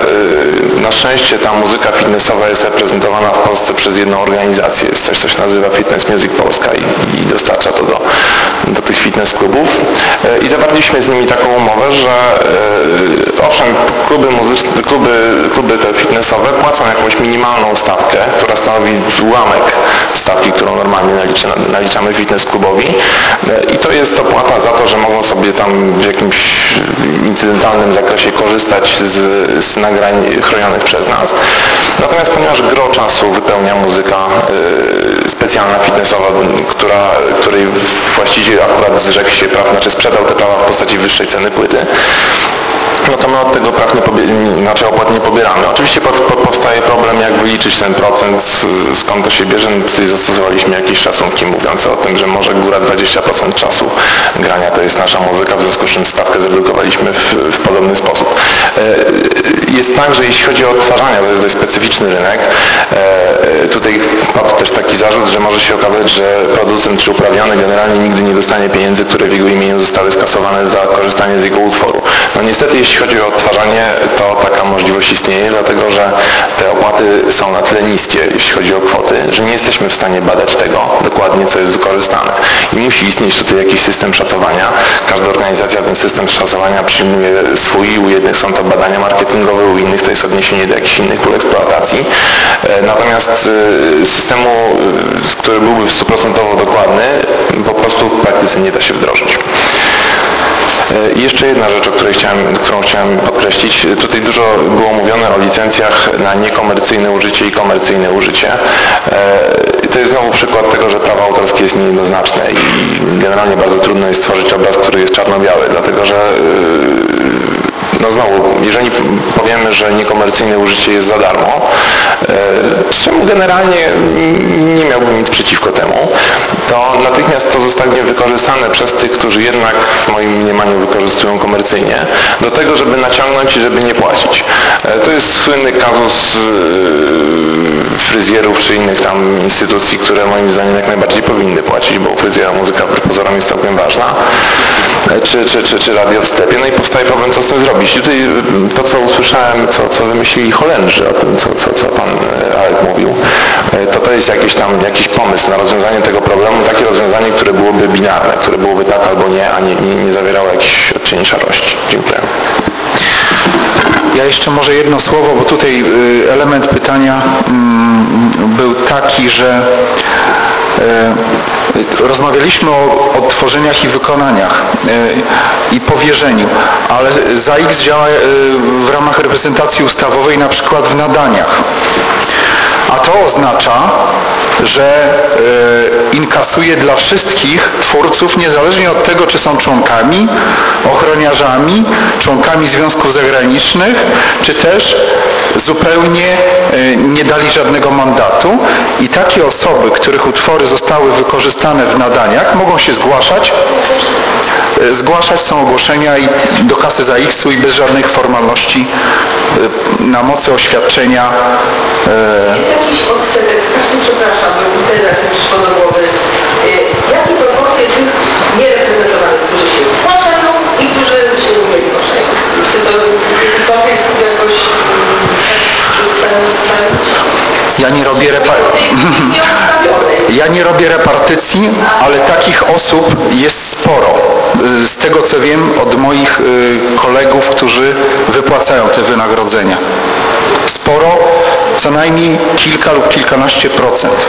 y, na szczęście ta muzyka fitnessowa jest reprezentowana w Polsce przez jedną organizację. Jest coś, co się nazywa Fitness Music Polska i, i dostarcza to do, do tych fitness klubów. E, I zawarliśmy z nimi taką umowę, że e, owszem, kluby muzyczne, kluby, kluby te fitnessowe płacą jakąś minimalną stawkę, która stanowi ułamek stawki, którą normalnie nalicza, naliczamy fitness klubowi i to jest opłata za to, że mogą sobie tam w jakimś incydentalnym zakresie korzystać z, z nagrań chronionych przez nas. Natomiast ponieważ gro czasu wypełnia muzyka e, specjalna fitnessowa, która, której właściciel akurat zrzekł się praw, znaczy sprzedał te prawa w postaci wyższej ceny płyty, no to my od tego praw nie znaczy opłat nie pobieramy. Oczywiście po, po, powstaje problem, jak wyliczyć ten procent, skąd to się bierze. No tutaj zastosowaliśmy jakieś szacunki mówiące o tym, że może góra 20% czasu grania to jest nasza muzyka, w związku z czym stawkę zredukowaliśmy w, w podobny sposób. E, jest tak, że jeśli chodzi o odtwarzanie, to jest dość specyficzny rynek, e, tutaj padł też taki zarzut, że może się okazać, że producent czy uprawniony generalnie nigdy nie dostanie pieniędzy, które w jego imieniu zostały skasowane za korzystanie z jego utworu. No niestety jeśli chodzi o odtwarzanie, to taka możliwość istnieje, dlatego że te opłaty są na tyle niskie, jeśli chodzi o kwoty, że nie jesteśmy w stanie badać tego dokładnie, co jest wykorzystane. I musi istnieć tutaj jakiś system szacowania. Każda organizacja ten system szacowania przyjmuje swój, u jednych są to badania marketingowe, u innych to jest odniesienie do jakichś innych pól eksploatacji. E, Natomiast e, systemu, e, który byłby stuprocentowo dokładny, po prostu w praktyce nie da się wdrożyć. Jeszcze jedna rzecz, o której chciałem, którą chciałem podkreślić. Tutaj dużo było mówione o licencjach na niekomercyjne użycie i komercyjne użycie. E, To jest znowu przykład tego, że prawo autorskie jest niejednoznaczne i generalnie bardzo trudno jest stworzyć obraz, który jest czarno-biały, dlatego że e, no znowu, jeżeli powiemy, że niekomercyjne użycie jest za darmo, czemu generalnie nie miałbym nic przeciwko temu, to natychmiast to zostanie wykorzystane przez tych, którzy jednak w moim mniemaniu wykorzystują komercyjnie, do tego, żeby naciągnąć i żeby nie płacić. E, To jest słynny kazus e, fryzjerów czy innych tam instytucji, które moim zdaniem jak najbardziej powinny płacić, bo fryzjera muzyka pozorom jest całkiem ważna, E, czy, czy, czy, czy radio w sklepie. No i powstaje problem, co z tym zrobić. I tutaj y, to, co usłyszałem, co, co wymyślili Holendrzy o tym, co, co, co pan e, Alek mówił, e, to to jest jakiś tam jakiś pomysł na rozwiązanie tego problemu, takie rozwiązanie, które byłoby binarne, które byłoby tak albo nie, a nie, nie, nie zawierało jakichś odcieni szarości. Dziękuję. Ja jeszcze może jedno słowo, bo tutaj y, element pytania mm, był taki, że y, rozmawialiśmy o odtworzeniach i wykonaniach y, i powierzeniu, ale ZAX działa w ramach reprezentacji ustawowej na przykład w nadaniach. A to oznacza, że y, inkasuje dla wszystkich twórców, niezależnie od tego, czy są członkami, ochroniarzami, członkami związków zagranicznych, czy też zupełnie y, nie dali żadnego mandatu. I takie osoby, których utwory zostały wykorzystane w nadaniach, mogą się zgłaszać zgłaszać są ogłoszenia i do kasy za X-u i bez żadnych formalności y, na mocy oświadczenia y, Jakiś odsetek, przepraszam, teraz mi przyszło do głowy. Y, Jakie proporcje tych niereprezentowanych, którzy się zgłaszają i którzy się nie zgłaszają? Czy to jakikolwiek jakoś mm, ustalić? Ja nie robię repa- *laughs* Ja nie robię repartycji, ale takich osób jest sporo. Y, Z tego co wiem od moich y, kolegów, którzy wypłacają te wynagrodzenia. Sporo, co najmniej kilka lub kilkanaście procent.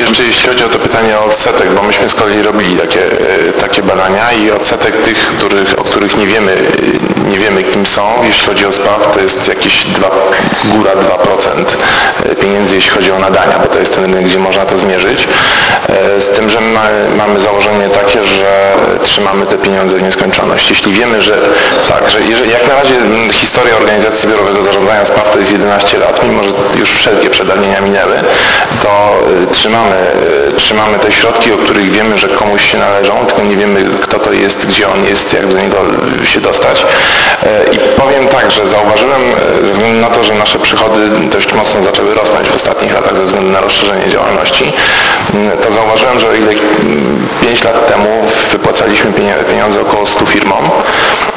Jeszcze jeśli chodzi o to pytanie o odsetek, bo myśmy z kolei robili takie, e, takie badania i odsetek tych, których, o których nie wiemy, nie wiemy kim są, jeśli chodzi o spraw, to jest jakieś 2, góra 2% e, pieniędzy, jeśli chodzi o nadania, bo to jest ten rynek, gdzie można to zmierzyć. E, Z tym, że ma, mamy założenie takie, że trzymamy te pieniądze w nieskończoność. Jeśli wiemy, że tak, że jeżeli, jak na razie m, historia organizacji zbiorowego zarządzania spraw to jest 11 lat, mimo że już wszelkie przedawnienia minęły, to y, trzymamy, trzymamy te środki, o których wiemy, że komuś się należą, tylko nie wiemy kto to jest, gdzie on jest, jak do niego się dostać. E, I powiem tak, że zauważyłem e, ze względu na to, że nasze przychody dość mocno zaczęły rosnąć w ostatnich latach ze względu na rozszerzenie działalności, to zauważyłem, że o ile 5 lat temu wypłacaliśmy pieniądze około 100 firmom,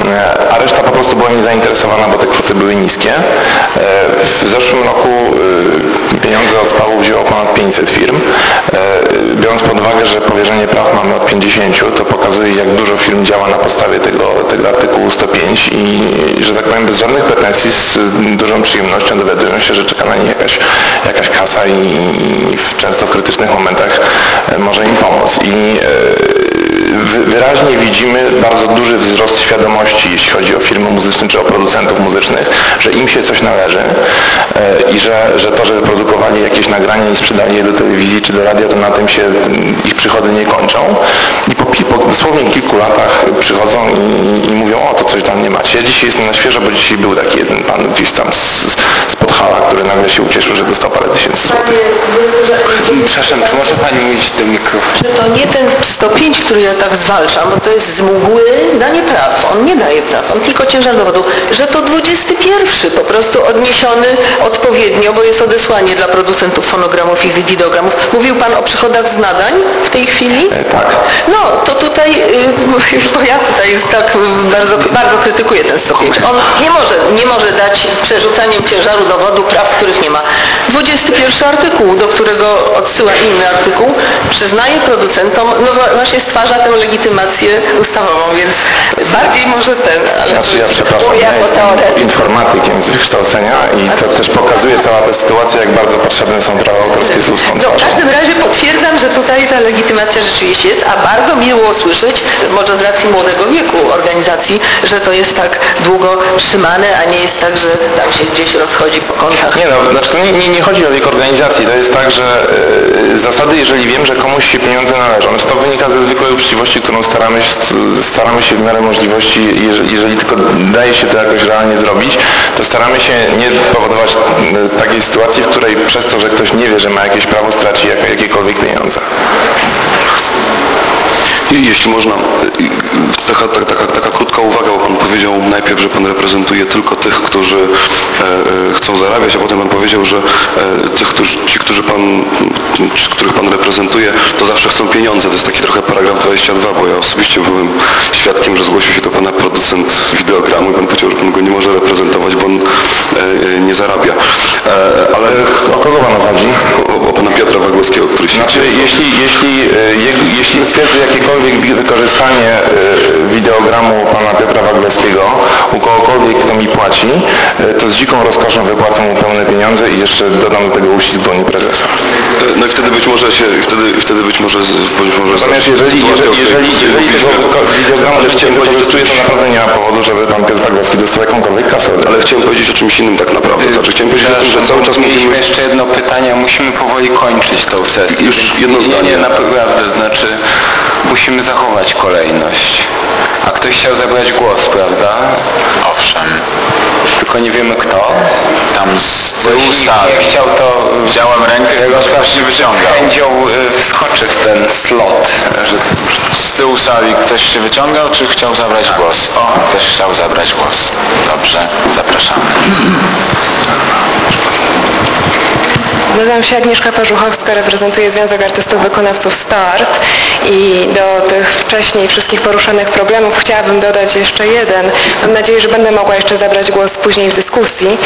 e, a reszta po prostu była niezainteresowana, bo te kwoty były niskie. W zeszłym roku pieniądze od spału wzięło ponad 500 firm. E, Biorąc pod uwagę, że powierzenie praw mamy od 50, to pokazuje jak dużo firm działa na podstawie tego, tego artykułu 105 i że tak powiem bez żadnych pretensji z dużą przyjemnością dowiadują się, że czeka na nich jakaś, jakaś kasa i, i w często krytycznych momentach e, może im pomóc. I e, wyraźnie widzimy bardzo duży wzrost świadomości, jeśli chodzi o firmy muzyczne czy o producentów muzycznych, że im się coś należy e, i że, że to, że wyprodukowali jakieś nagranie i sprzedali je do telewizji czy do radia, to na tym się ich przychody nie kończą. I po, po dosłownie kilku latach przychodzą i, i mówią, o to coś tam nie macie. Ja dzisiaj jestem na świeżo, bo dzisiaj był taki jeden pan gdzieś tam z, z pod Podhala, który nagle się ucieszył, że dostał parę tysięcy złotych. Przepraszam, czy może Pani mówić do mikrofonu? że to nie ten 105, który ja tak zwalczam, bo to jest z mgły danie praw. On nie daje praw, on tylko ciężar dowodu. Że to 21 po prostu odniesiony odpowiednio, bo jest odesłanie dla producentów fonogramów i widogramów. Mówił Pan o przychodach z nadań w tej chwili? E, tak. No, to tutaj, y, *laughs* bo ja tutaj tak bardzo, bardzo krytykuję ten 105. On nie może, nie może dać przerzucaniem ciężaru dowodu praw, których nie ma. 21 artykuł, do którego odsyła inny artykuł, przyznaje producentom, no właśnie stwarza tę legitymację ustawową, więc bardziej może ten, ale Znaczy ja przepraszam, ja jako jestem informatykiem z wykształcenia i to też pokazuje cała ta sytuacja, jak bardzo potrzebne są prawa autorskie z ustną No, w każdym razie potwierdzam, że tutaj ta legitymacja rzeczywiście jest, a bardzo miło może z racji młodego wieku organizacji, że to jest tak długo trzymane, a nie jest tak, że tam się gdzieś rozchodzi po kątach. Nie no, znaczy nie, nie, nie chodzi o wiek organizacji, to jest tak, że z zasady, jeżeli wiem, że komuś się pieniądze należą, to wynika ze zwykłej uczciwości, którą staramy się, staramy się w miarę możliwości, jeżeli, jeżeli tylko daje się to jakoś realnie zrobić, to staramy się nie powodować e, takiej sytuacji, w której przez to, że ktoś nie wie, że ma jakieś prawo, straci jak, jakiekolwiek pieniądze. I jeśli można, i- taka, taka, taka, taka krótka uwaga, bo Pan powiedział najpierw, że Pan reprezentuje tylko tych, którzy e, e, chcą zarabiać, a potem Pan powiedział, że e, tych, którzy, ci, którzy Pan, ci, których Pan reprezentuje, to zawsze chcą pieniądze. To jest taki trochę paragraf 22, bo ja osobiście byłem świadkiem, że zgłosił się do Pana producent wideogramu i Pan powiedział, że Pan go nie może reprezentować, bo on nie zarabia. Ale O kogo Panu chodzi? o, o Pana Piotra Wagłowskiego, który się... Znaczy, jeśli, jeśli, je- jeśli stwierdzy jakiekolwiek wi- wykorzystanie wideogramu pana Piotra Wagleckiego u kogokolwiek, kto mi płaci, e, to z dziką rozkoszą wypłacę mu pełne pieniądze i jeszcze dodam do tego uścisk dłoni prezesa. No i wtedy być może się, wtedy, wtedy być może, z- być może Natomiast jeżeli, jeżeli, jeżeli, jeżeli tego wideogramu powiedzieć, wykorzystuje, to naprawdę nie ma powodu, żeby pan Piotr Waglecki dostał jakąkolwiek kasę. ale chciałem powiedzieć o czymś innym tak naprawdę. Znaczy chciałem powiedzieć o tym, że cały czas Mieliśmy mówimy... jeszcze jedno pytanie, a musimy powoli kończyć tą sesję. Już jedno nie, zdanie. Nie, naprawdę, znaczy musimy zachować kolejność. A ktoś chciał zabrać głos, prawda? Owszem, Tylko nie wiemy kto. tam z tyłu sali. nie chciał, to Widziałem rękę, Jarosław się wyciągał. Sędzią y, wskoczy w ten slot. Że... Z tyłu sali ktoś się wyciągał, czy chciał zabrać głos? O, ktoś chciał zabrać głos. Dobrze, zapraszamy. Nazywam się Agnieszka Parzuchowska, reprezentuję Związek Artystów Wykonawców START i do tych wcześniej wszystkich poruszonych problemów chciałabym dodać jeszcze jeden. Mam nadzieję, że będę mogła jeszcze zabrać głos później w dyskusji.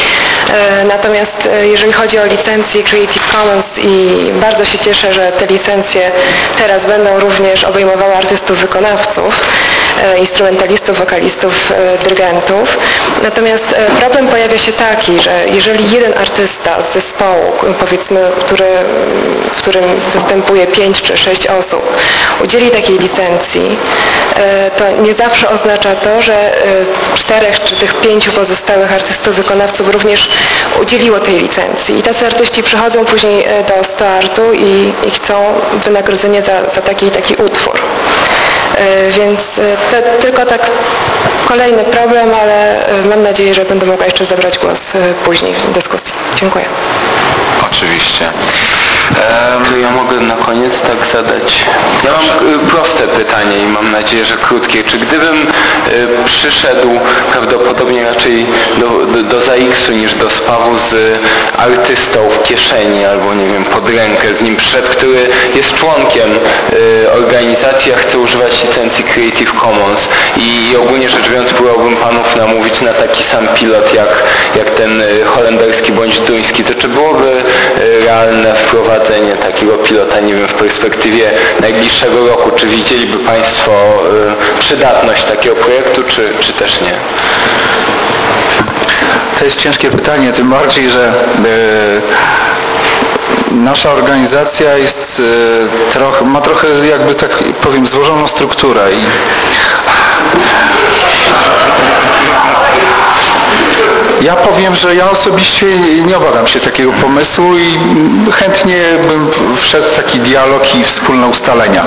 E, Natomiast e, jeżeli chodzi o licencje Creative Commons i bardzo się cieszę, że te licencje teraz będą również obejmowały artystów wykonawców, instrumentalistów, wokalistów, e, dyrygentów. Natomiast e, problem pojawia się taki, że jeżeli jeden artysta z zespołu, powiedzmy, który, w którym występuje pięć czy sześć osób, udzieli takiej licencji, e, to nie zawsze oznacza to, że e, czterech czy tych pięciu pozostałych artystów, wykonawców również udzieliło tej licencji. I tacy artyści przychodzą później e, do startu i, i chcą wynagrodzenie za, za taki taki utwór. E, Więc e, to tylko tak kolejny problem, ale e, mam nadzieję, że będę mogła jeszcze zabrać głos później w dyskusji. Dziękuję. Oczywiście. To ja mogę na koniec tak zadać. Ja mam y, proste pytanie i mam nadzieję, że krótkie. Czy gdybym y, przyszedł prawdopodobnie raczej do, do, do ZAX-u niż do spawu z artystą w kieszeni albo nie wiem, pod rękę z nim przyszedł, który jest członkiem y, organizacji, a chce używać licencji Creative Commons i, i ogólnie rzecz biorąc próbowałbym panów namówić na taki sam pilot jak, jak ten y, holenderski bądź duński, to czy byłoby y, realne wprowadzenie takiego pilota, nie wiem, w perspektywie najbliższego roku, czy widzieliby Państwo y, przydatność takiego projektu, czy, czy też nie? To jest ciężkie pytanie, tym bardziej, że e, nasza organizacja jest e, trochę, ma trochę jakby tak powiem złożoną strukturę i Ja powiem, że ja osobiście nie obawiam się takiego pomysłu i chętnie bym wszedł w taki dialog i wspólne ustalenia.